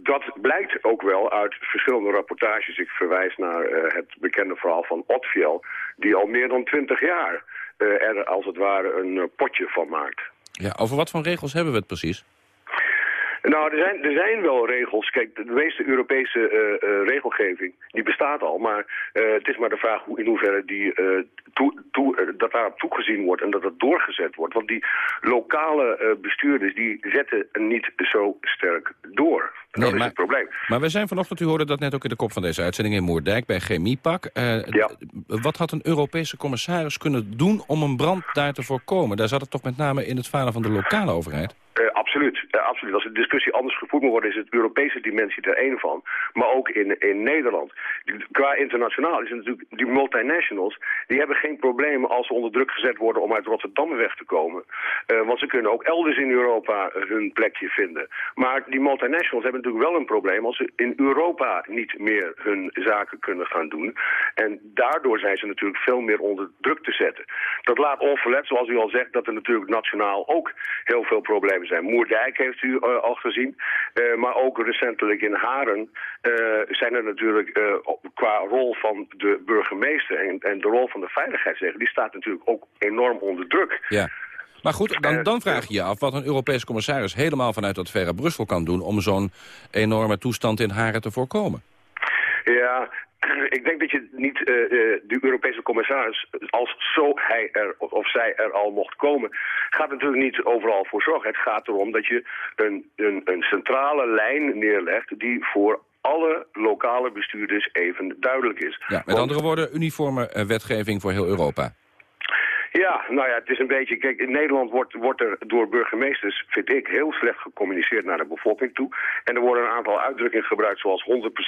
dat blijkt ook wel uit verschillende rapportages. Ik verwijs naar uh, het bekende verhaal van Otfiel... die al meer dan twintig jaar uh, er als het ware een potje van maakt. Ja, over wat voor regels hebben we het precies? Nou, er zijn, er zijn wel regels. Kijk, de meeste Europese uh, uh, regelgeving, die bestaat al. Maar uh, het is maar de vraag hoe, in hoeverre die, toe, toe, dat daarop toegezien wordt en dat dat doorgezet wordt. Want die lokale bestuurders, die zetten niet zo sterk door. En dat is het probleem. Maar we zijn vanochtend, u hoorde dat net ook in de kop van deze uitzending in Moerdijk bij Chemiepak. ja. Wat had een Europese commissaris kunnen doen om een brand daar te voorkomen? Daar zat het toch met name in het falen van de lokale overheid? Absoluut. Als de discussie anders gevoerd moet worden, is het Europese dimensie er één van. Maar ook in, in Nederland. Qua internationaal is het natuurlijk, die multinationals, die hebben geen problemen als ze onder druk gezet worden om uit Rotterdam weg te komen. Uh, want ze kunnen ook elders in Europa hun plekje vinden. Maar die multinationals hebben natuurlijk wel een probleem als ze in Europa niet meer hun zaken kunnen gaan doen. En daardoor zijn ze natuurlijk veel meer onder druk te zetten. Dat laat onverlet, zoals u al zegt, dat er natuurlijk nationaal ook heel veel problemen zijn. Moerdijk heeft u uh, al gezien. Uh, maar ook recentelijk in Haren uh, zijn er natuurlijk qua rol van de burgemeester en, en de rol van de veiligheidsregio, die staat natuurlijk ook enorm onder druk. Ja. Maar goed, dan, dan vraag je je af wat een Europese commissaris helemaal vanuit dat verre Brussel kan doen om zo'n enorme toestand in Haren te voorkomen. Ja, ik denk dat je niet uh, de Europese commissaris, als zo hij er of zij er al mocht komen, gaat natuurlijk niet overal voor zorgen. Het gaat erom dat je een, een, een centrale lijn neerlegt die voor alle lokale bestuurders even duidelijk is. Ja, met andere woorden, uniforme wetgeving voor heel Europa. Ja, nou ja, het is een beetje... Kijk, in Nederland wordt, wordt er door burgemeesters, vind ik, heel slecht gecommuniceerd naar de bevolking toe. En er worden een aantal uitdrukkingen gebruikt zoals 100%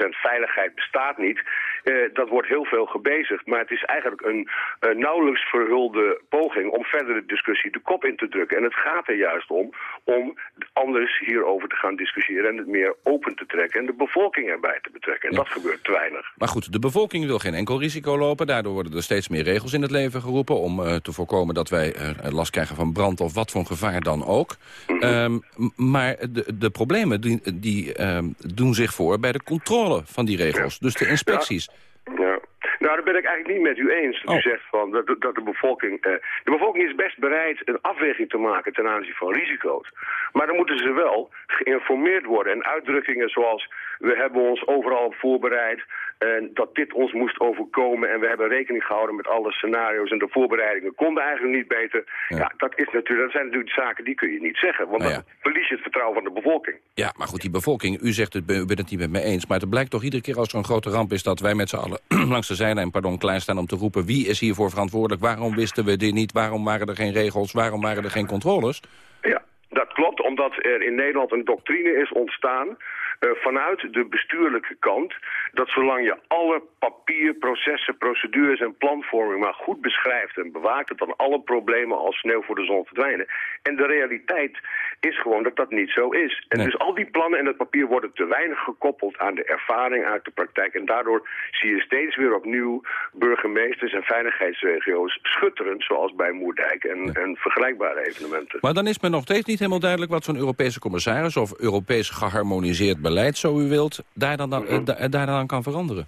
veiligheid bestaat niet. Eh, dat wordt heel veel gebezigd, maar het is eigenlijk een uh, nauwelijks verhulde poging om verder de discussie de kop in te drukken. En het gaat er juist om, om anders hierover te gaan discussiëren en het meer open te trekken en de bevolking erbij te betrekken. En dat gebeurt te weinig. Maar goed, de bevolking wil geen enkel risico lopen. Daardoor worden er steeds meer regels in het leven geroepen om uh, te voorkomen dat wij uh, last krijgen van brand of wat voor gevaar dan ook. Mm -hmm. um, maar de, de problemen die, die um, doen zich voor bij de controle van die regels. Ja. Dus de inspecties. Ja. ja. Nou, daar ben ik eigenlijk niet met u eens. Dat oh. u zegt van dat, dat de bevolking... Uh, de bevolking is best bereid een afweging te maken ten aanzien van risico's. Maar dan moeten ze wel geïnformeerd worden. En uitdrukkingen zoals we hebben ons overal op voorbereid... En dat dit ons moest overkomen en we hebben rekening gehouden met alle scenario's en de voorbereidingen konden eigenlijk niet beter. Ja, ja dat, is natuurlijk, dat zijn natuurlijk zaken die kun je niet zeggen, want nou ja. dan verlies je het vertrouwen van de bevolking. Ja, maar goed, die bevolking, u zegt het, u bent het niet met me eens, maar het blijkt toch iedere keer als er een grote ramp is dat wij met z'n allen langs de zijlijn pardon, klaarstaan om te roepen wie is hiervoor verantwoordelijk, waarom wisten we dit niet, waarom waren er geen regels, waarom waren er geen controles? Ja, dat klopt, omdat er in Nederland een doctrine is ontstaan vanuit de bestuurlijke kant... dat zolang je alle papier, processen, procedures en planvorming maar goed beschrijft en bewaakt... dat dan alle problemen als sneeuw voor de zon verdwijnen. En de realiteit is gewoon dat dat niet zo is. En nee. dus al die plannen en het papier worden te weinig gekoppeld aan de ervaring uit de praktijk. En daardoor zie je steeds weer opnieuw burgemeesters en veiligheidsregio's schutterend... zoals bij Moerdijk en, en vergelijkbare evenementen. Maar dan is me nog steeds niet helemaal duidelijk wat zo'n Europese commissaris... of Europees geharmoniseerd beleid, zo u wilt, daar dan, dan, daar dan kan veranderen?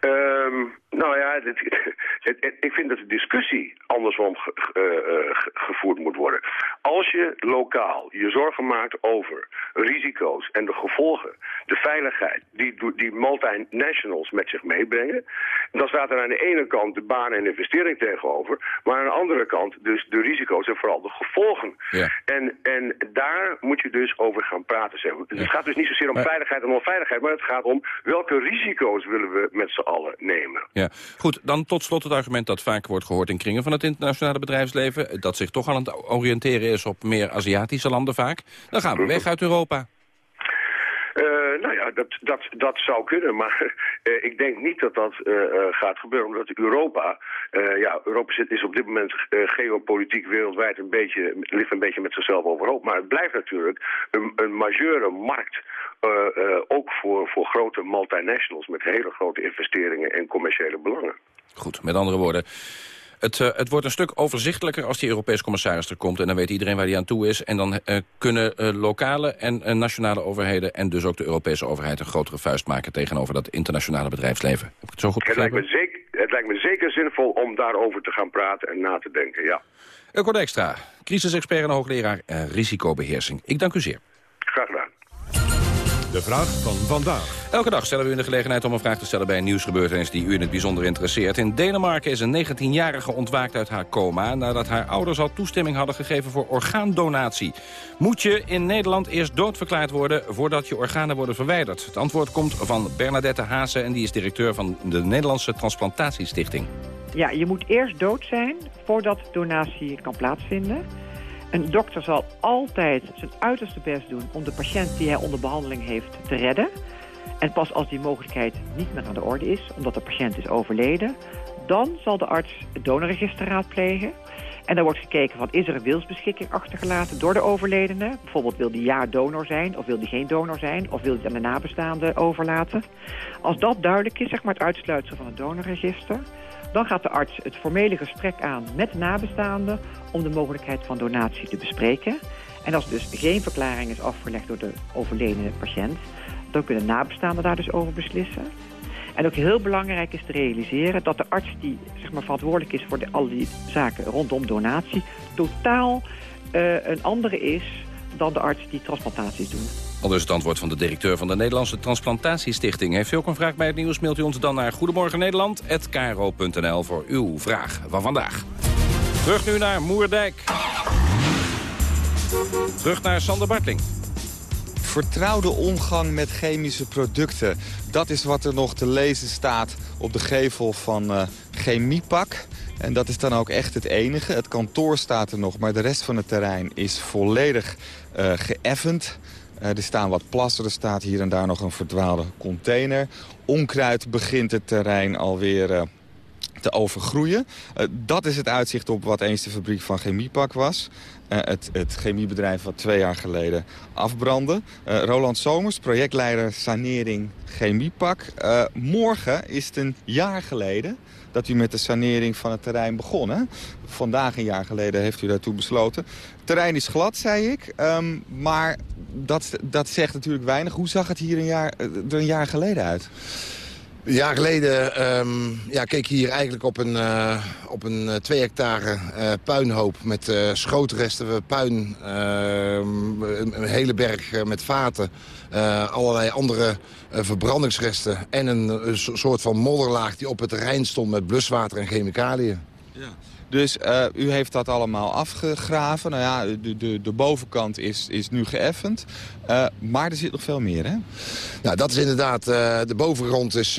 Um, nou ja, het, het, het, ik vind dat de discussie andersom ge, uh, ge, gevoerd moet worden. Als je lokaal je zorgen maakt over risico's en de gevolgen, de veiligheid die, die multinationals met zich meebrengen, dan staat er aan de ene kant de baan en investering tegenover, maar aan de andere kant dus de risico's en vooral de gevolgen. Ja. En, en daar moet je dus over gaan praten. Zeg. Ja. Het gaat dus niet zozeer om maar... veiligheid en onveiligheid, maar het gaat om welke risico's willen we met z'n allen nemen. Ja, goed. Dan tot slot argument dat vaak wordt gehoord in kringen van het internationale bedrijfsleven. Dat zich toch aan het oriënteren is op meer Aziatische landen vaak. Dan gaan we weg uit Europa. Uh, nou ja, dat, dat, dat zou kunnen, maar uh, ik denk niet dat dat uh, gaat gebeuren. Omdat Europa, ja, Europa zit, is op dit moment geopolitiek wereldwijd een beetje, ligt een beetje met zichzelf overhoop. Maar het blijft natuurlijk een, een majeure markt ook voor, voor grote multinationals met hele grote investeringen en commerciële belangen. Goed, met andere woorden. Het, uh, het wordt een stuk overzichtelijker als die Europese commissaris er komt... en dan weet iedereen waar hij aan toe is. En dan kunnen lokale en nationale overheden... en dus ook de Europese overheid een grotere vuist maken... tegenover dat internationale bedrijfsleven. Heb ik het zo goed begrepen? Het lijkt me zeker, het lijkt me zeker zinvol om daarover te gaan praten en na te denken, ja. Elko Dijkstra, crisisexpert en hoogleraar risicobeheersing. Ik dank u zeer. De vraag van vandaag. Elke dag stellen we u de gelegenheid om een vraag te stellen bij een nieuwsgebeurtenis die u in het bijzonder interesseert. In Denemarken is een 19-jarige ontwaakt uit haar coma nadat haar ouders al toestemming hadden gegeven voor orgaandonatie. Moet je in Nederland eerst doodverklaard worden voordat je organen worden verwijderd? Het antwoord komt van Bernadette Haase en die is directeur van de Nederlandse Transplantatiestichting. Ja, je moet eerst dood zijn voordat donatie kan plaatsvinden. Een dokter zal altijd zijn uiterste best doen om de patiënt die hij onder behandeling heeft te redden. En pas als die mogelijkheid niet meer aan de orde is, omdat de patiënt is overleden... dan zal de arts het donorregister raadplegen. En dan wordt gekeken van is er een wilsbeschikking achtergelaten door de overledene. Bijvoorbeeld wil die ja donor zijn of wil die geen donor zijn... of wil het aan de nabestaanden overlaten. Als dat duidelijk is, zeg maar het uitsluitsel van het donorregister... dan gaat de arts het formele gesprek aan met de nabestaanden... om de mogelijkheid van donatie te bespreken. En als dus geen verklaring is afgelegd door de overledene patiënt dan kunnen nabestaanden daar dus over beslissen. En ook heel belangrijk is te realiseren dat de arts die zeg maar, verantwoordelijk is voor de, al die zaken rondom donatie, totaal uh, een andere is dan de arts die transplantaties doen. Al dus het antwoord van de directeur van de Nederlandse Transplantatiestichting. Heeft u ook een vraag bij het nieuws, mailt u ons dan naar Goedemorgen Nederland@kro.nl voor uw vraag van vandaag. Terug nu naar Moerdijk. Terug naar Sander Bartling. Vertrouwde omgang met chemische producten. Dat is wat er nog te lezen staat op de gevel van uh, Chemiepak. En dat is dan ook echt het enige. Het kantoor staat er nog, maar de rest van het terrein is volledig uh, geëffend. Uh, er staan wat plassen, er staat hier en daar nog een verdwaalde container. Onkruid begint het terrein alweer te overgroeien. Uh, dat is het uitzicht op wat eens de fabriek van Chemiepak was. Uh, het, het, chemiebedrijf wat twee jaar geleden afbrandde. Uh, Roland Somers, projectleider sanering Chemiepak. morgen is het een jaar geleden dat u met de sanering van het terrein begon. Vandaag een jaar geleden heeft u daartoe besloten. Het terrein is glad, zei ik. Um, maar dat, dat zegt natuurlijk weinig. Hoe zag het hier een jaar, er een jaar geleden uit? Een jaar geleden um, ja, keek je hier eigenlijk op een, uh, op een uh, twee hectare uh, puinhoop met uh, puin, ehm, een, een, hele berg met vaten, allerlei andere verbrandingsresten en een, een, soort van modderlaag die op het terrein stond met bluswater en chemicaliën. Ja. Dus uh, u heeft dat allemaal afgegraven. Nou ja, de, de, de bovenkant is, is nu geëffend. Uh, maar er zit nog veel meer, hè? Nou, dat is inderdaad... Uh, de bovengrond is,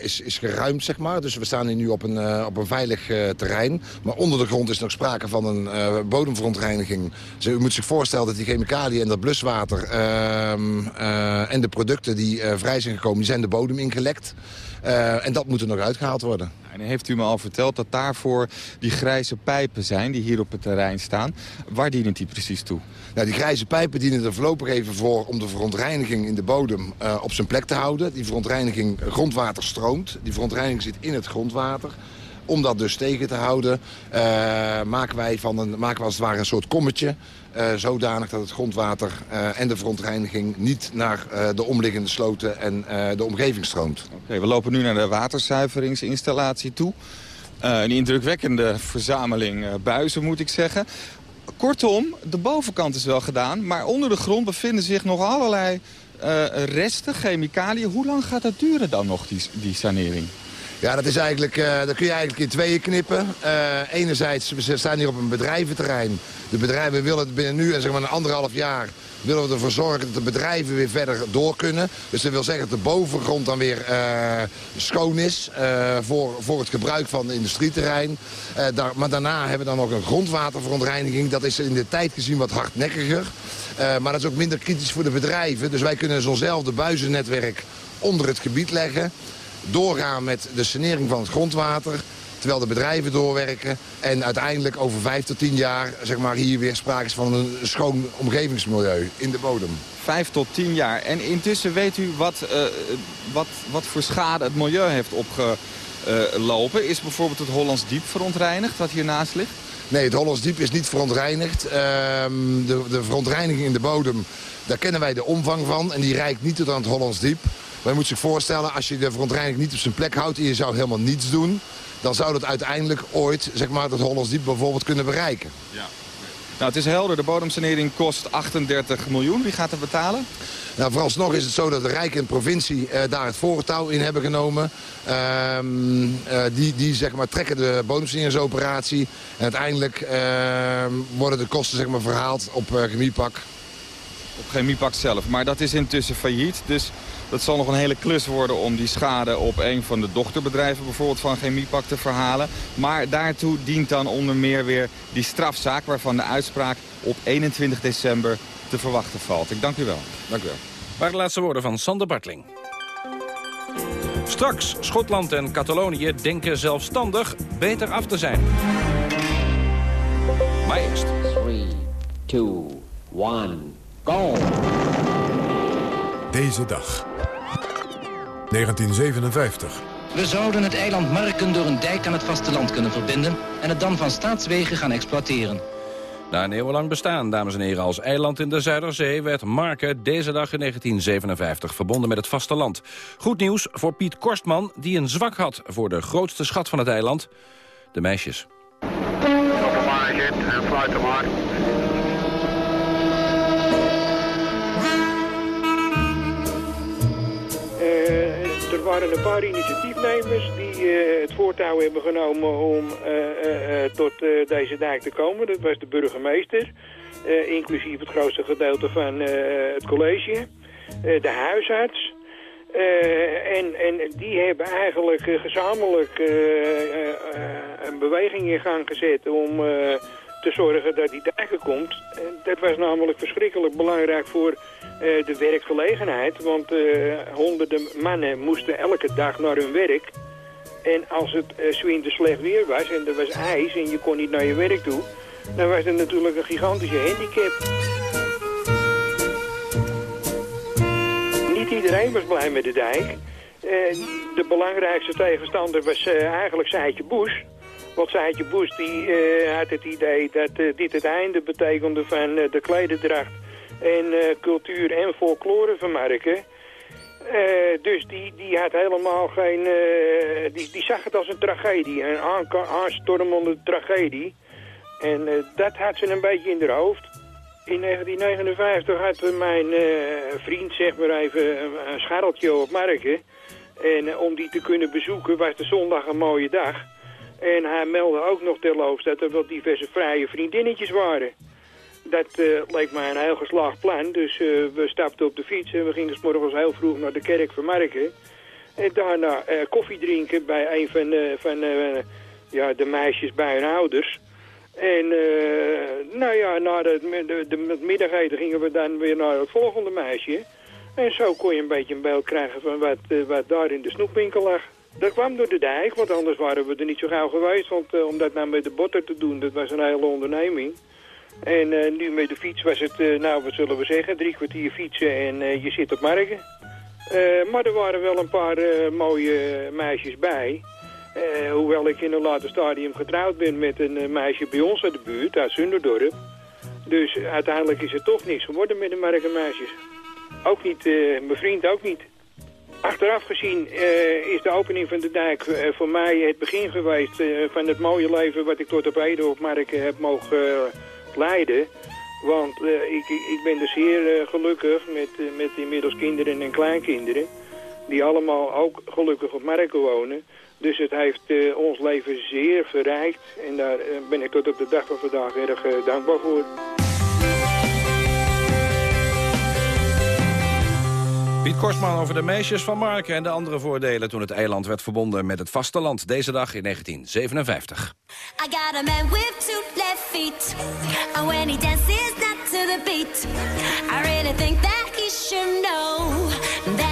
is, is geruimd, zeg maar. Dus we staan hier nu op een, op een veilig terrein. Maar onder de grond is nog sprake van een bodemverontreiniging. Dus u moet zich voorstellen dat die chemicaliën en dat bluswater... Ehm, en de producten die vrij zijn gekomen, die zijn de bodem ingelekt. En dat moet er nog uitgehaald worden. En heeft u me al verteld dat daarvoor die grijze pijpen zijn... die hier op het terrein staan. Waar dienen die precies toe? Nou, die grijze pijpen dienen er voorlopig even voor... om de verontreiniging in de bodem uh, op zijn plek te houden. Die verontreiniging grondwater stroomt. Die verontreiniging zit in het grondwater. Om dat dus tegen te houden, uh, maken, wij van een, maken we als het ware een soort kommetje. Uh, zodanig dat het grondwater uh, en de verontreiniging niet naar de omliggende sloten en de omgeving stroomt. Oké, we lopen nu naar de waterzuiveringsinstallatie toe. een indrukwekkende verzameling buizen moet ik zeggen. Kortom, de bovenkant is wel gedaan, maar onder de grond bevinden zich nog allerlei resten, chemicaliën. Hoe lang gaat dat duren dan nog, die, die sanering? Ja, dat, is eigenlijk, uh, dat kun je eigenlijk in tweeën knippen. Uh, enerzijds, we staan hier op een bedrijventerrein. De bedrijven willen het binnen nu en zeg maar een anderhalf jaar willen we ervoor zorgen dat de bedrijven weer verder door kunnen. Dus dat wil zeggen dat de bovengrond dan weer uh, schoon is voor, voor het gebruik van het industrieterrein. Daar, maar daarna hebben we dan nog een grondwaterverontreiniging. Dat is in de tijd gezien wat hardnekkiger. maar dat is ook minder kritisch voor de bedrijven. Dus wij kunnen zo'nzelfde buizennetwerk onder het gebied leggen doorgaan met de sanering van het grondwater terwijl de bedrijven doorwerken. En uiteindelijk over vijf tot tien jaar zeg maar, hier weer sprake is van een schoon omgevingsmilieu in de bodem. Vijf tot tien jaar. En intussen weet u wat, uh, wat, wat voor schade het milieu heeft opgelopen. Is bijvoorbeeld het Hollands Diep verontreinigd, wat hiernaast ligt? Nee, het Hollands Diep is niet verontreinigd. Uh, de, de verontreiniging in de bodem, daar kennen wij de omvang van. En die reikt niet tot aan het Hollands Diep. Maar je moet zich voorstellen, als je de verontreiniging niet op zijn plek houdt... en je zou helemaal niets doen... dan zou dat uiteindelijk ooit zeg maar, het Hollands Diep bijvoorbeeld kunnen bereiken. Ja. Nou, het is helder. De bodemsanering kost 38 miljoen. Wie gaat het betalen? Nou, vooralsnog is het zo dat de Rijk en provincie eh, daar het voortouw in hebben genomen. Ehm, eh, die, die zeg maar, trekken de bodemsaneringsoperatie. En uiteindelijk ehm, worden de kosten zeg maar, verhaald op uh, Chemiepak. Op Chemiepak zelf. Maar dat is intussen failliet. Dus dat zal nog een hele klus worden om die schade op een van de dochterbedrijven bijvoorbeeld van Chemiepak te verhalen. Maar daartoe dient dan onder meer weer die strafzaak waarvan de uitspraak op 21 december te verwachten valt. Ik dank u wel. Dank u wel. Waar de laatste woorden van Sander Bartling. Straks, Schotland en Catalonië denken zelfstandig beter af te zijn. Maar eerst. 3, 2, 1, go! Deze dag. 1957. We zouden het eiland Marken door een dijk aan het vasteland kunnen verbinden... en het dan van staatswegen gaan exploiteren. Na een eeuwenlang bestaan, dames en heren, als eiland in de Zuiderzee... werd Marken deze dag in 1957 verbonden met het vasteland. Goed nieuws voor Piet Korstman, die een zwak had... voor de grootste schat van het eiland, de meisjes. Waren een paar initiatiefnemers die uh, het voortouw hebben genomen om uh, tot deze dijk te komen. Dat was de burgemeester, inclusief het grootste gedeelte van het college, de huisarts. en, en die hebben eigenlijk gezamenlijk een beweging in gang gezet om te zorgen dat die dijken komt. dat was namelijk verschrikkelijk belangrijk voor eh, de werkgelegenheid. Want uh, honderden mannen moesten elke dag naar hun werk. En als het uh, slecht weer was en er was ijs en je kon niet naar je werk toe... dan was het natuurlijk een gigantische handicap. Niet iedereen was blij met de dijk. de belangrijkste tegenstander was eigenlijk Seitje Boes. Want Seitje Boes die, had het idee dat dit het einde betekende van de klededracht en cultuur en folklore vermarken. Dus die, die had helemaal geen... Die, die zag het als een tragedie, een aanstormende tragedie. En dat had ze een beetje in haar hoofd. In 1959 had mijn vriend, zeg maar even, een, een scharreltje op Marken. En om die te kunnen bezoeken was de zondag een mooie dag. En hij meldde ook nog terloops dat er wel diverse vrije vriendinnetjes waren dat uh, leek mij een heel geslaagd plan. Dus uh, we stapten op de fiets en we gingen s morgens heel vroeg naar de kerk van Marken. En daarna uh, koffie drinken bij een van, van ja, de meisjes bij hun ouders. En nou ja, na de, de, de, middageten gingen we dan weer naar het volgende meisje. En zo kon je een beetje een beeld krijgen van wat, wat daar in de snoepwinkel lag. Dat kwam door de dijk, want anders waren we er niet zo gauw geweest. Want om dat nou met de botter te doen, dat was een hele onderneming. En uh, nu met de fiets was het, uh, nou wat zullen we zeggen, drie kwartier fietsen en je zit op Marken. maar er waren wel een paar mooie meisjes bij. hoewel ik in een later stadium getrouwd ben met een meisje bij ons uit de buurt, uit Zunderdorp. Dus uiteindelijk is het toch niks geworden met de Markenmeisjes. Ook niet, mijn vriend ook niet. Achteraf gezien is de opening van de dijk voor mij het begin geweest van het mooie leven wat ik tot op heden op heb mogen leiden. Want ik, ik ben dus zeer gelukkig met, met inmiddels kinderen en kleinkinderen. Die allemaal ook gelukkig op Marken wonen. Dus het heeft ons leven zeer verrijkt. En daar ben ik tot op de dag van vandaag erg dankbaar voor. Piet Korstman over de meisjes van Marken en de andere voordelen... toen het eiland werd verbonden met het vasteland. Deze dag in 1957. I got a man with two left feet. And when he dances not to the beat. I really think that he should know.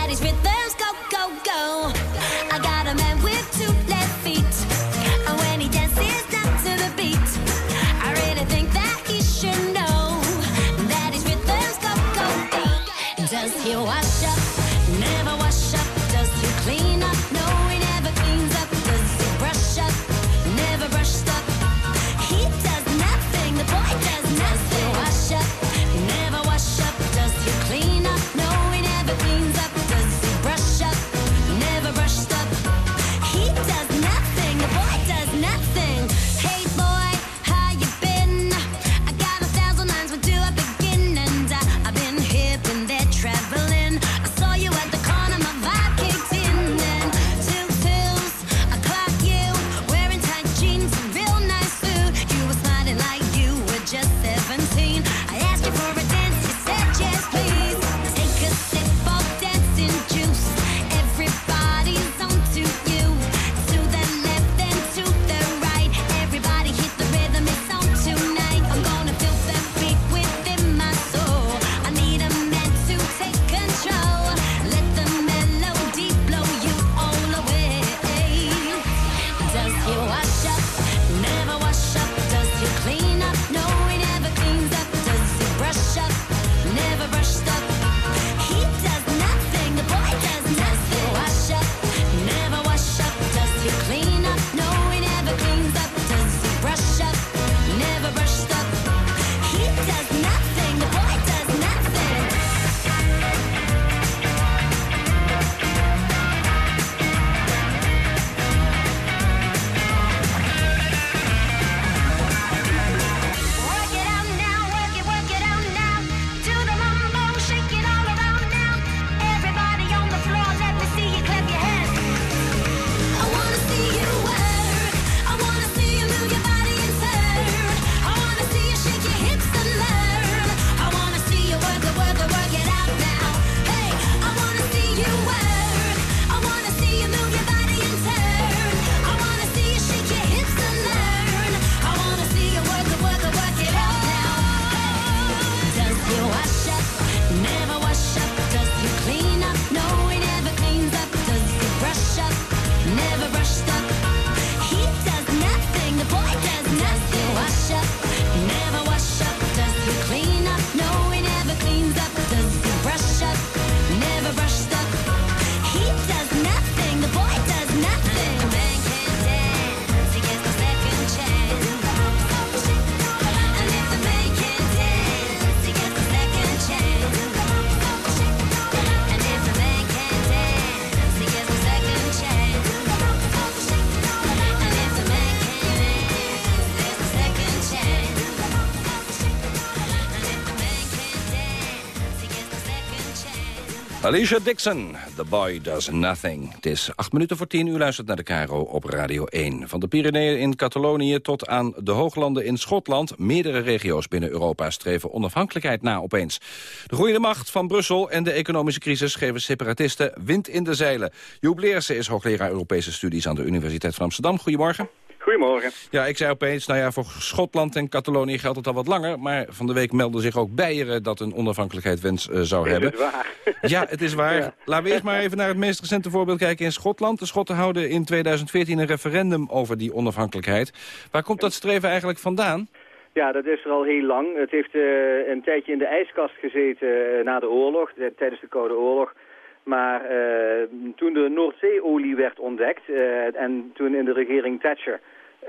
Alicia Dixon, The Boy Does Nothing. Het is acht minuten voor tien. U luistert naar de Caro op Radio 1. Van de Pyreneeën in Catalonië tot aan de hooglanden in Schotland. Meerdere regio's binnen Europa streven onafhankelijkheid na opeens. De groeiende macht van Brussel en de economische crisis... geven separatisten wind in de zeilen. Joep Leersen is hoogleraar Europese studies aan de Universiteit van Amsterdam. Goedemorgen. Goedemorgen. Ja, ik zei opeens, nou ja, voor Schotland en Catalonië geldt het al wat langer. Maar van de week meldde zich ook Beieren dat een onafhankelijkheidswens uh, zou Is hebben. het waar? Ja, het is waar. Ja. Laten we eerst maar even naar het meest recente voorbeeld kijken in Schotland. De Schotten houden in 2014 een referendum over die onafhankelijkheid. Waar komt dat streven eigenlijk vandaan? Ja, dat is er al heel lang. Het heeft eh, een tijdje in de ijskast gezeten eh, na de oorlog, eh, tijdens de Koude Oorlog. Maar eh, toen de Noordzeeolie werd ontdekt eh, en toen in de regering Thatcher eh,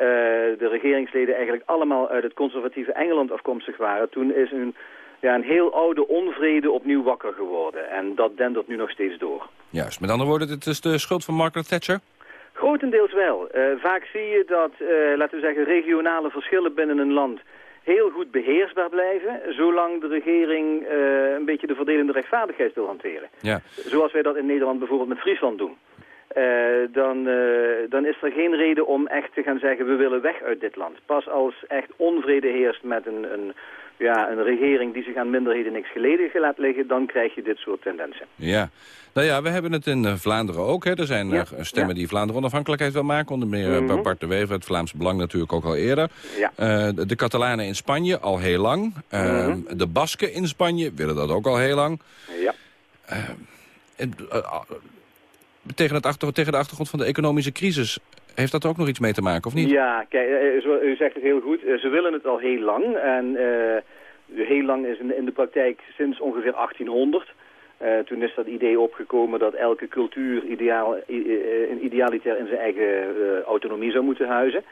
de regeringsleden eigenlijk allemaal uit het conservatieve Engeland afkomstig waren, toen is een, ja, een heel oude onvrede opnieuw wakker geworden. En dat dendert nu nog steeds door. Juist, met andere woorden, het is de schuld van Margaret Thatcher? Grotendeels wel. Vaak zie je dat, laten we zeggen, regionale verschillen binnen een land heel goed beheersbaar blijven, zolang de regering eh, een beetje de verdelende rechtvaardigheid wil hanteren. Ja. Zoals wij dat in Nederland bijvoorbeeld met Friesland doen. Eh, dan, eh, dan is er geen reden om echt te gaan zeggen, we willen weg uit dit land. Pas als echt onvrede heerst met een, een, ja, een regering die zich aan minderheden niks geleden laat liggen, dan krijg je dit soort tendensen. Ja. Nou ja, we hebben het in eh, Vlaanderen ook. Hè. Er zijn Ja, eh, stemmen ja. die Vlaanderen onafhankelijkheid wil maken. Onder meer Mhm. Bart de Wever, het Vlaams Belang natuurlijk ook al eerder. Ja. De, Catalanen in Spanje al heel lang. Eh, Mhm. De Basken in Spanje willen dat ook al heel lang. Ja. En, eh, ah, tegen, het achter, tegen de achtergrond van de economische crisis... heeft dat ook nog iets mee te maken, of niet? Ja, kijk, eh, zo- u zegt het heel goed. Eh, Ze willen het al heel lang. En eh, heel lang is in, in de praktijk sinds ongeveer 1800. Eh, toen is dat idee opgekomen dat elke cultuur ideaal, i- eh, idealitair in zijn eigen eh, autonomie zou moeten huizen.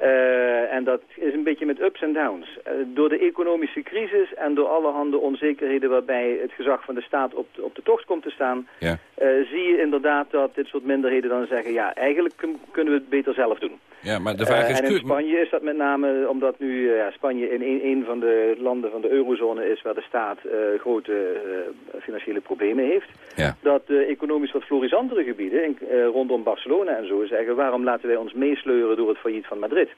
Eh, en dat is een beetje met ups en downs. Eh, door de economische crisis en door allerhande onzekerheden waarbij het gezag van de staat op de, op de tocht komt te staan, Ja. eh, zie je inderdaad dat dit soort minderheden dan zeggen, ja, eigenlijk kun- kunnen we het beter zelf doen. Ja, maar de vraag is... en in Spanje is dat met name omdat nu ja, Spanje in een, een van de landen van de eurozone is waar de staat grote financiële problemen heeft. Ja. Dat de economisch wat florissantere gebieden in, rondom Barcelona en zo zeggen waarom laten wij ons meesleuren door het failliet van Madrid.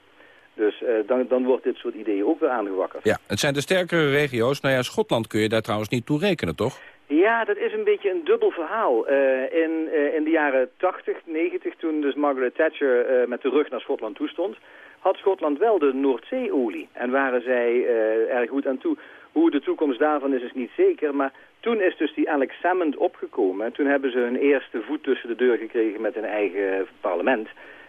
Dus eh, dan, dan wordt dit soort ideeën ook weer aangewakkerd. Ja, het zijn de sterkere regio's. Nou ja, Schotland kun je daar trouwens niet toe rekenen, toch? Ja, dat is een beetje een dubbel verhaal. Eh, in, eh, in de jaren 80, 90, toen dus Margaret Thatcher met de rug naar Schotland toestond, had Schotland wel de Noordzeeolie. En waren zij erg goed aan toe. Hoe de toekomst daarvan is, is niet zeker. Maar toen is dus die Alex Salmond opgekomen. Toen hebben ze hun eerste voet tussen de deur gekregen met hun eigen parlement.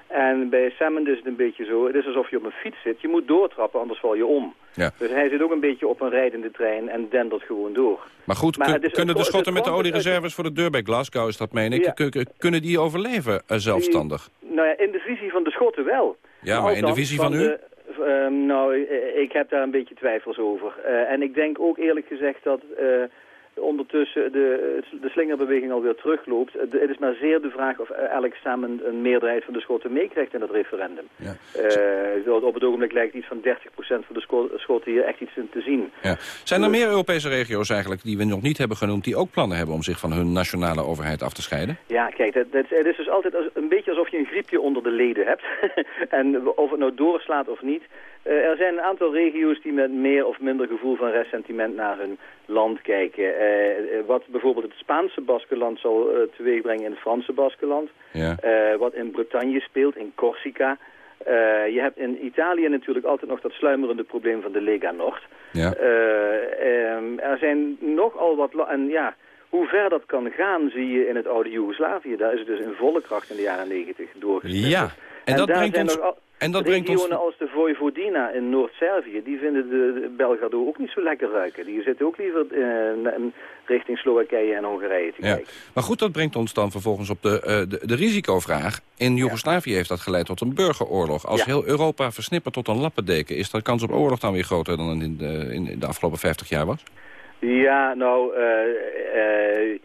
En bij Salmond is het een beetje zo, het is alsof je op een fiets zit. Je moet doortrappen, anders val je om. Ja. Dus hij zit ook een beetje op een rijdende trein en dendert gewoon door. Maar goed, Maar kun- het is kunnen de Schotten met de oliereserves voor de deur bij Glasgow, is dat meen ik, Ja. kunnen die overleven eh, zelfstandig? Nou ja, in de visie van de Schotten wel. Ja, maar in de visie van u? de- ehm, nou, eh, ik heb daar een beetje twijfels over. Eh, en ik denk ook eerlijk gezegd dat eh, ondertussen de, de slingerbeweging alweer terugloopt. Het het is maar zeer de vraag of Alex samen een meerderheid van de Schotten meekrijgt in dat referendum. Ja. Eh, op het ogenblik lijkt iets van 30% van de Scho- Schotten hier echt iets in te zien. Ja. Zijn er meer Europese regio's eigenlijk die we nog niet hebben genoemd... die ook plannen hebben om zich van hun nationale overheid af te scheiden? Ja, kijk, dat, dat, het is dus altijd een beetje alsof je een griepje onder de leden hebt. en of het nou doorslaat of niet. Eh, er zijn een aantal regio's die met meer of minder gevoel van ressentiment naar hun land kijken. Eh, eh, wat bijvoorbeeld het Spaanse Baskeland zal teweegbrengen in het Franse Baskeland. Ja. Wat in Bretagne speelt, in Corsica. Je hebt in Italië natuurlijk altijd nog dat sluimerende probleem van de Lega Nord. Ja. Eh, ehm, er zijn nogal wat... En ja, hoe ver dat kan gaan zie je in het oude Joegoslavië. Daar is het dus in volle kracht in de jaren negentig doorgegaan. Ja, en, dat daar brengt zijn ons... nog al- En dat brengt ons... Regionen als de Vojvodina in Noord-Servië, die vinden de, Belgrado ook niet zo lekker ruiken. Die zitten ook liever eh, richting Slowakije en Hongarije te Ja. kijken. Maar goed, dat brengt ons dan vervolgens op de, eh, de, de risicovraag. In Joegoslavië heeft dat geleid tot een burgeroorlog. Als Ja. heel Europa versnippert tot een lappendeken... is de kans op oorlog dan weer groter dan in de, in de afgelopen 50 jaar was? Ja, nou, eh,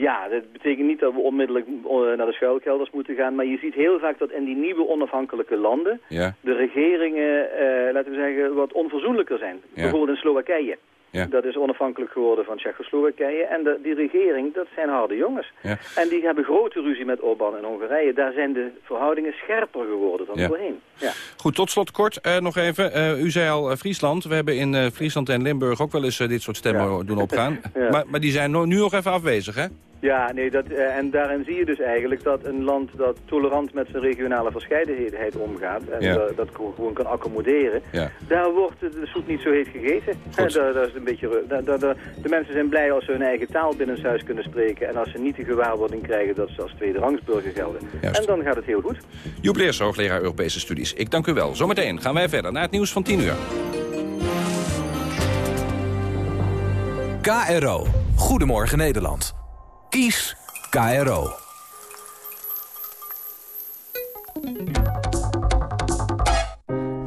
ja, dat betekent niet dat we onmiddellijk eh, naar de schuilkelders moeten gaan. Maar je ziet heel vaak dat in die nieuwe onafhankelijke landen Ja. de regeringen, eh, laten we zeggen, wat onverzoenlijker zijn. Bijvoorbeeld in Slowakije. Ja. Dat is onafhankelijk geworden van Tsjechoslowakije. En de, die regering, dat zijn harde jongens. Ja. En die hebben grote ruzie met Orbán in Hongarije. Daar zijn de verhoudingen scherper geworden dan voorheen. Ja. Goed, tot slot kort eh, nog even. U zei al Friesland. We hebben in Friesland en Limburg ook wel eens dit soort stemmen doen opgaan. Ja. Maar, maar die zijn nu nog even afwezig, hè? Ja, nee, dat, eh, en daarin zie je dus eigenlijk dat een land dat tolerant met zijn regionale verscheidenheid omgaat en Ja. dat, dat gewoon kan accommoderen, Ja. daar wordt de soep niet zo heet gegeten. Daar, daar is een beetje, daar, daar- de mensen zijn blij als ze hun eigen taal binnenshuis kunnen spreken en als ze niet de gewaarwording krijgen dat ze als tweede rangsburger gelden. Juist. En dan gaat het heel goed. Joep Leers, hoogleraar Europese studies. Ik dank u wel. Zometeen gaan wij verder naar het nieuws van 10 uur. KRO. Goedemorgen Nederland. Kies KRO.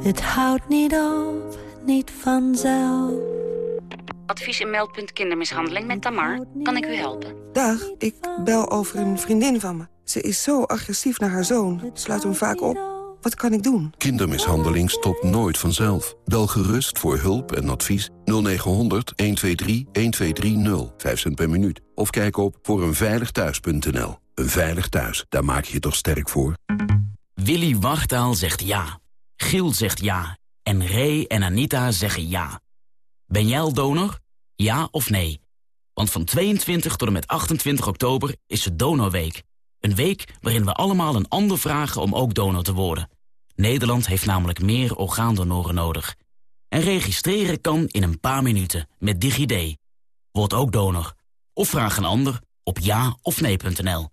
Het houdt niet op, niet vanzelf. Advies en meldpunt kindermishandeling met Tamar. Kan ik u helpen? Dag, ik bel over een vriendin van me. Ze is zo agressief naar haar zoon. Sluit hem vaak op. Wat kan ik doen? Kindermishandeling stopt nooit vanzelf. Bel gerust voor hulp en advies 0900 123 1230. 5 cent per minuut. Of kijk op voor eenveiligthuis.nl. Een veilig thuis, daar maak je je toch sterk voor? Willy Wartaal zegt ja. Giel zegt ja. En Ray en Anita zeggen ja. Ben jij al donor? Ja of nee? Want van 22 tot en met 28 oktober is het Donorweek. Een week waarin we allemaal een ander vragen om ook donor te worden. Nederland heeft namelijk meer orgaandonoren nodig. En registreren kan in een paar minuten met DigiD. Word ook donor. Of vraag een ander op ja of nee.nl.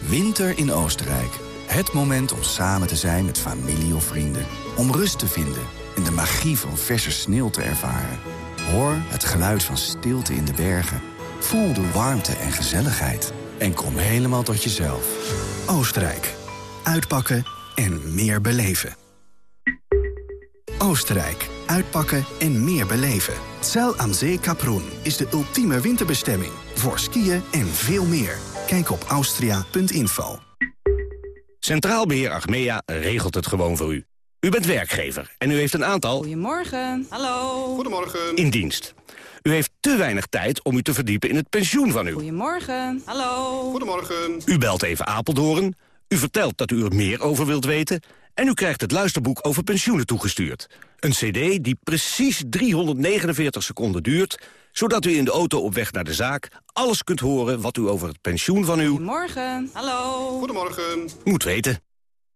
Winter in Oostenrijk. Het moment om samen te zijn met familie of vrienden. Om rust te vinden en de magie van verse sneeuw te ervaren. Hoor het geluid van stilte in de bergen. Voel de warmte en gezelligheid. En kom helemaal tot jezelf. Oostenrijk. Uitpakken en meer beleven. Oostenrijk. Uitpakken en meer beleven. Zell am See Kaprun is de ultieme winterbestemming. Voor skiën en veel meer. Kijk op austria.info. Centraal Beheer Achmea regelt het gewoon voor u. U bent werkgever en u heeft een aantal Goedemorgen. Hallo. Goedemorgen. in dienst. U heeft te weinig tijd om u te verdiepen in het pensioen van u. Goedemorgen. Hallo. Goedemorgen. U belt even Apeldoorn, u vertelt dat u er meer over wilt weten... en u krijgt het luisterboek over pensioenen toegestuurd. Een cd die precies 349 seconden duurt... zodat u in de auto op weg naar de zaak alles kunt horen... wat u over het pensioen van uw Goedemorgen. Hallo. Goedemorgen. moet weten.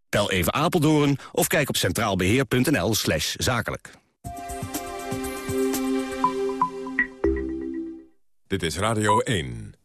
Bel even Apeldoorn of kijk op centraalbeheer.nl slash zakelijk. Dit is Radio 1.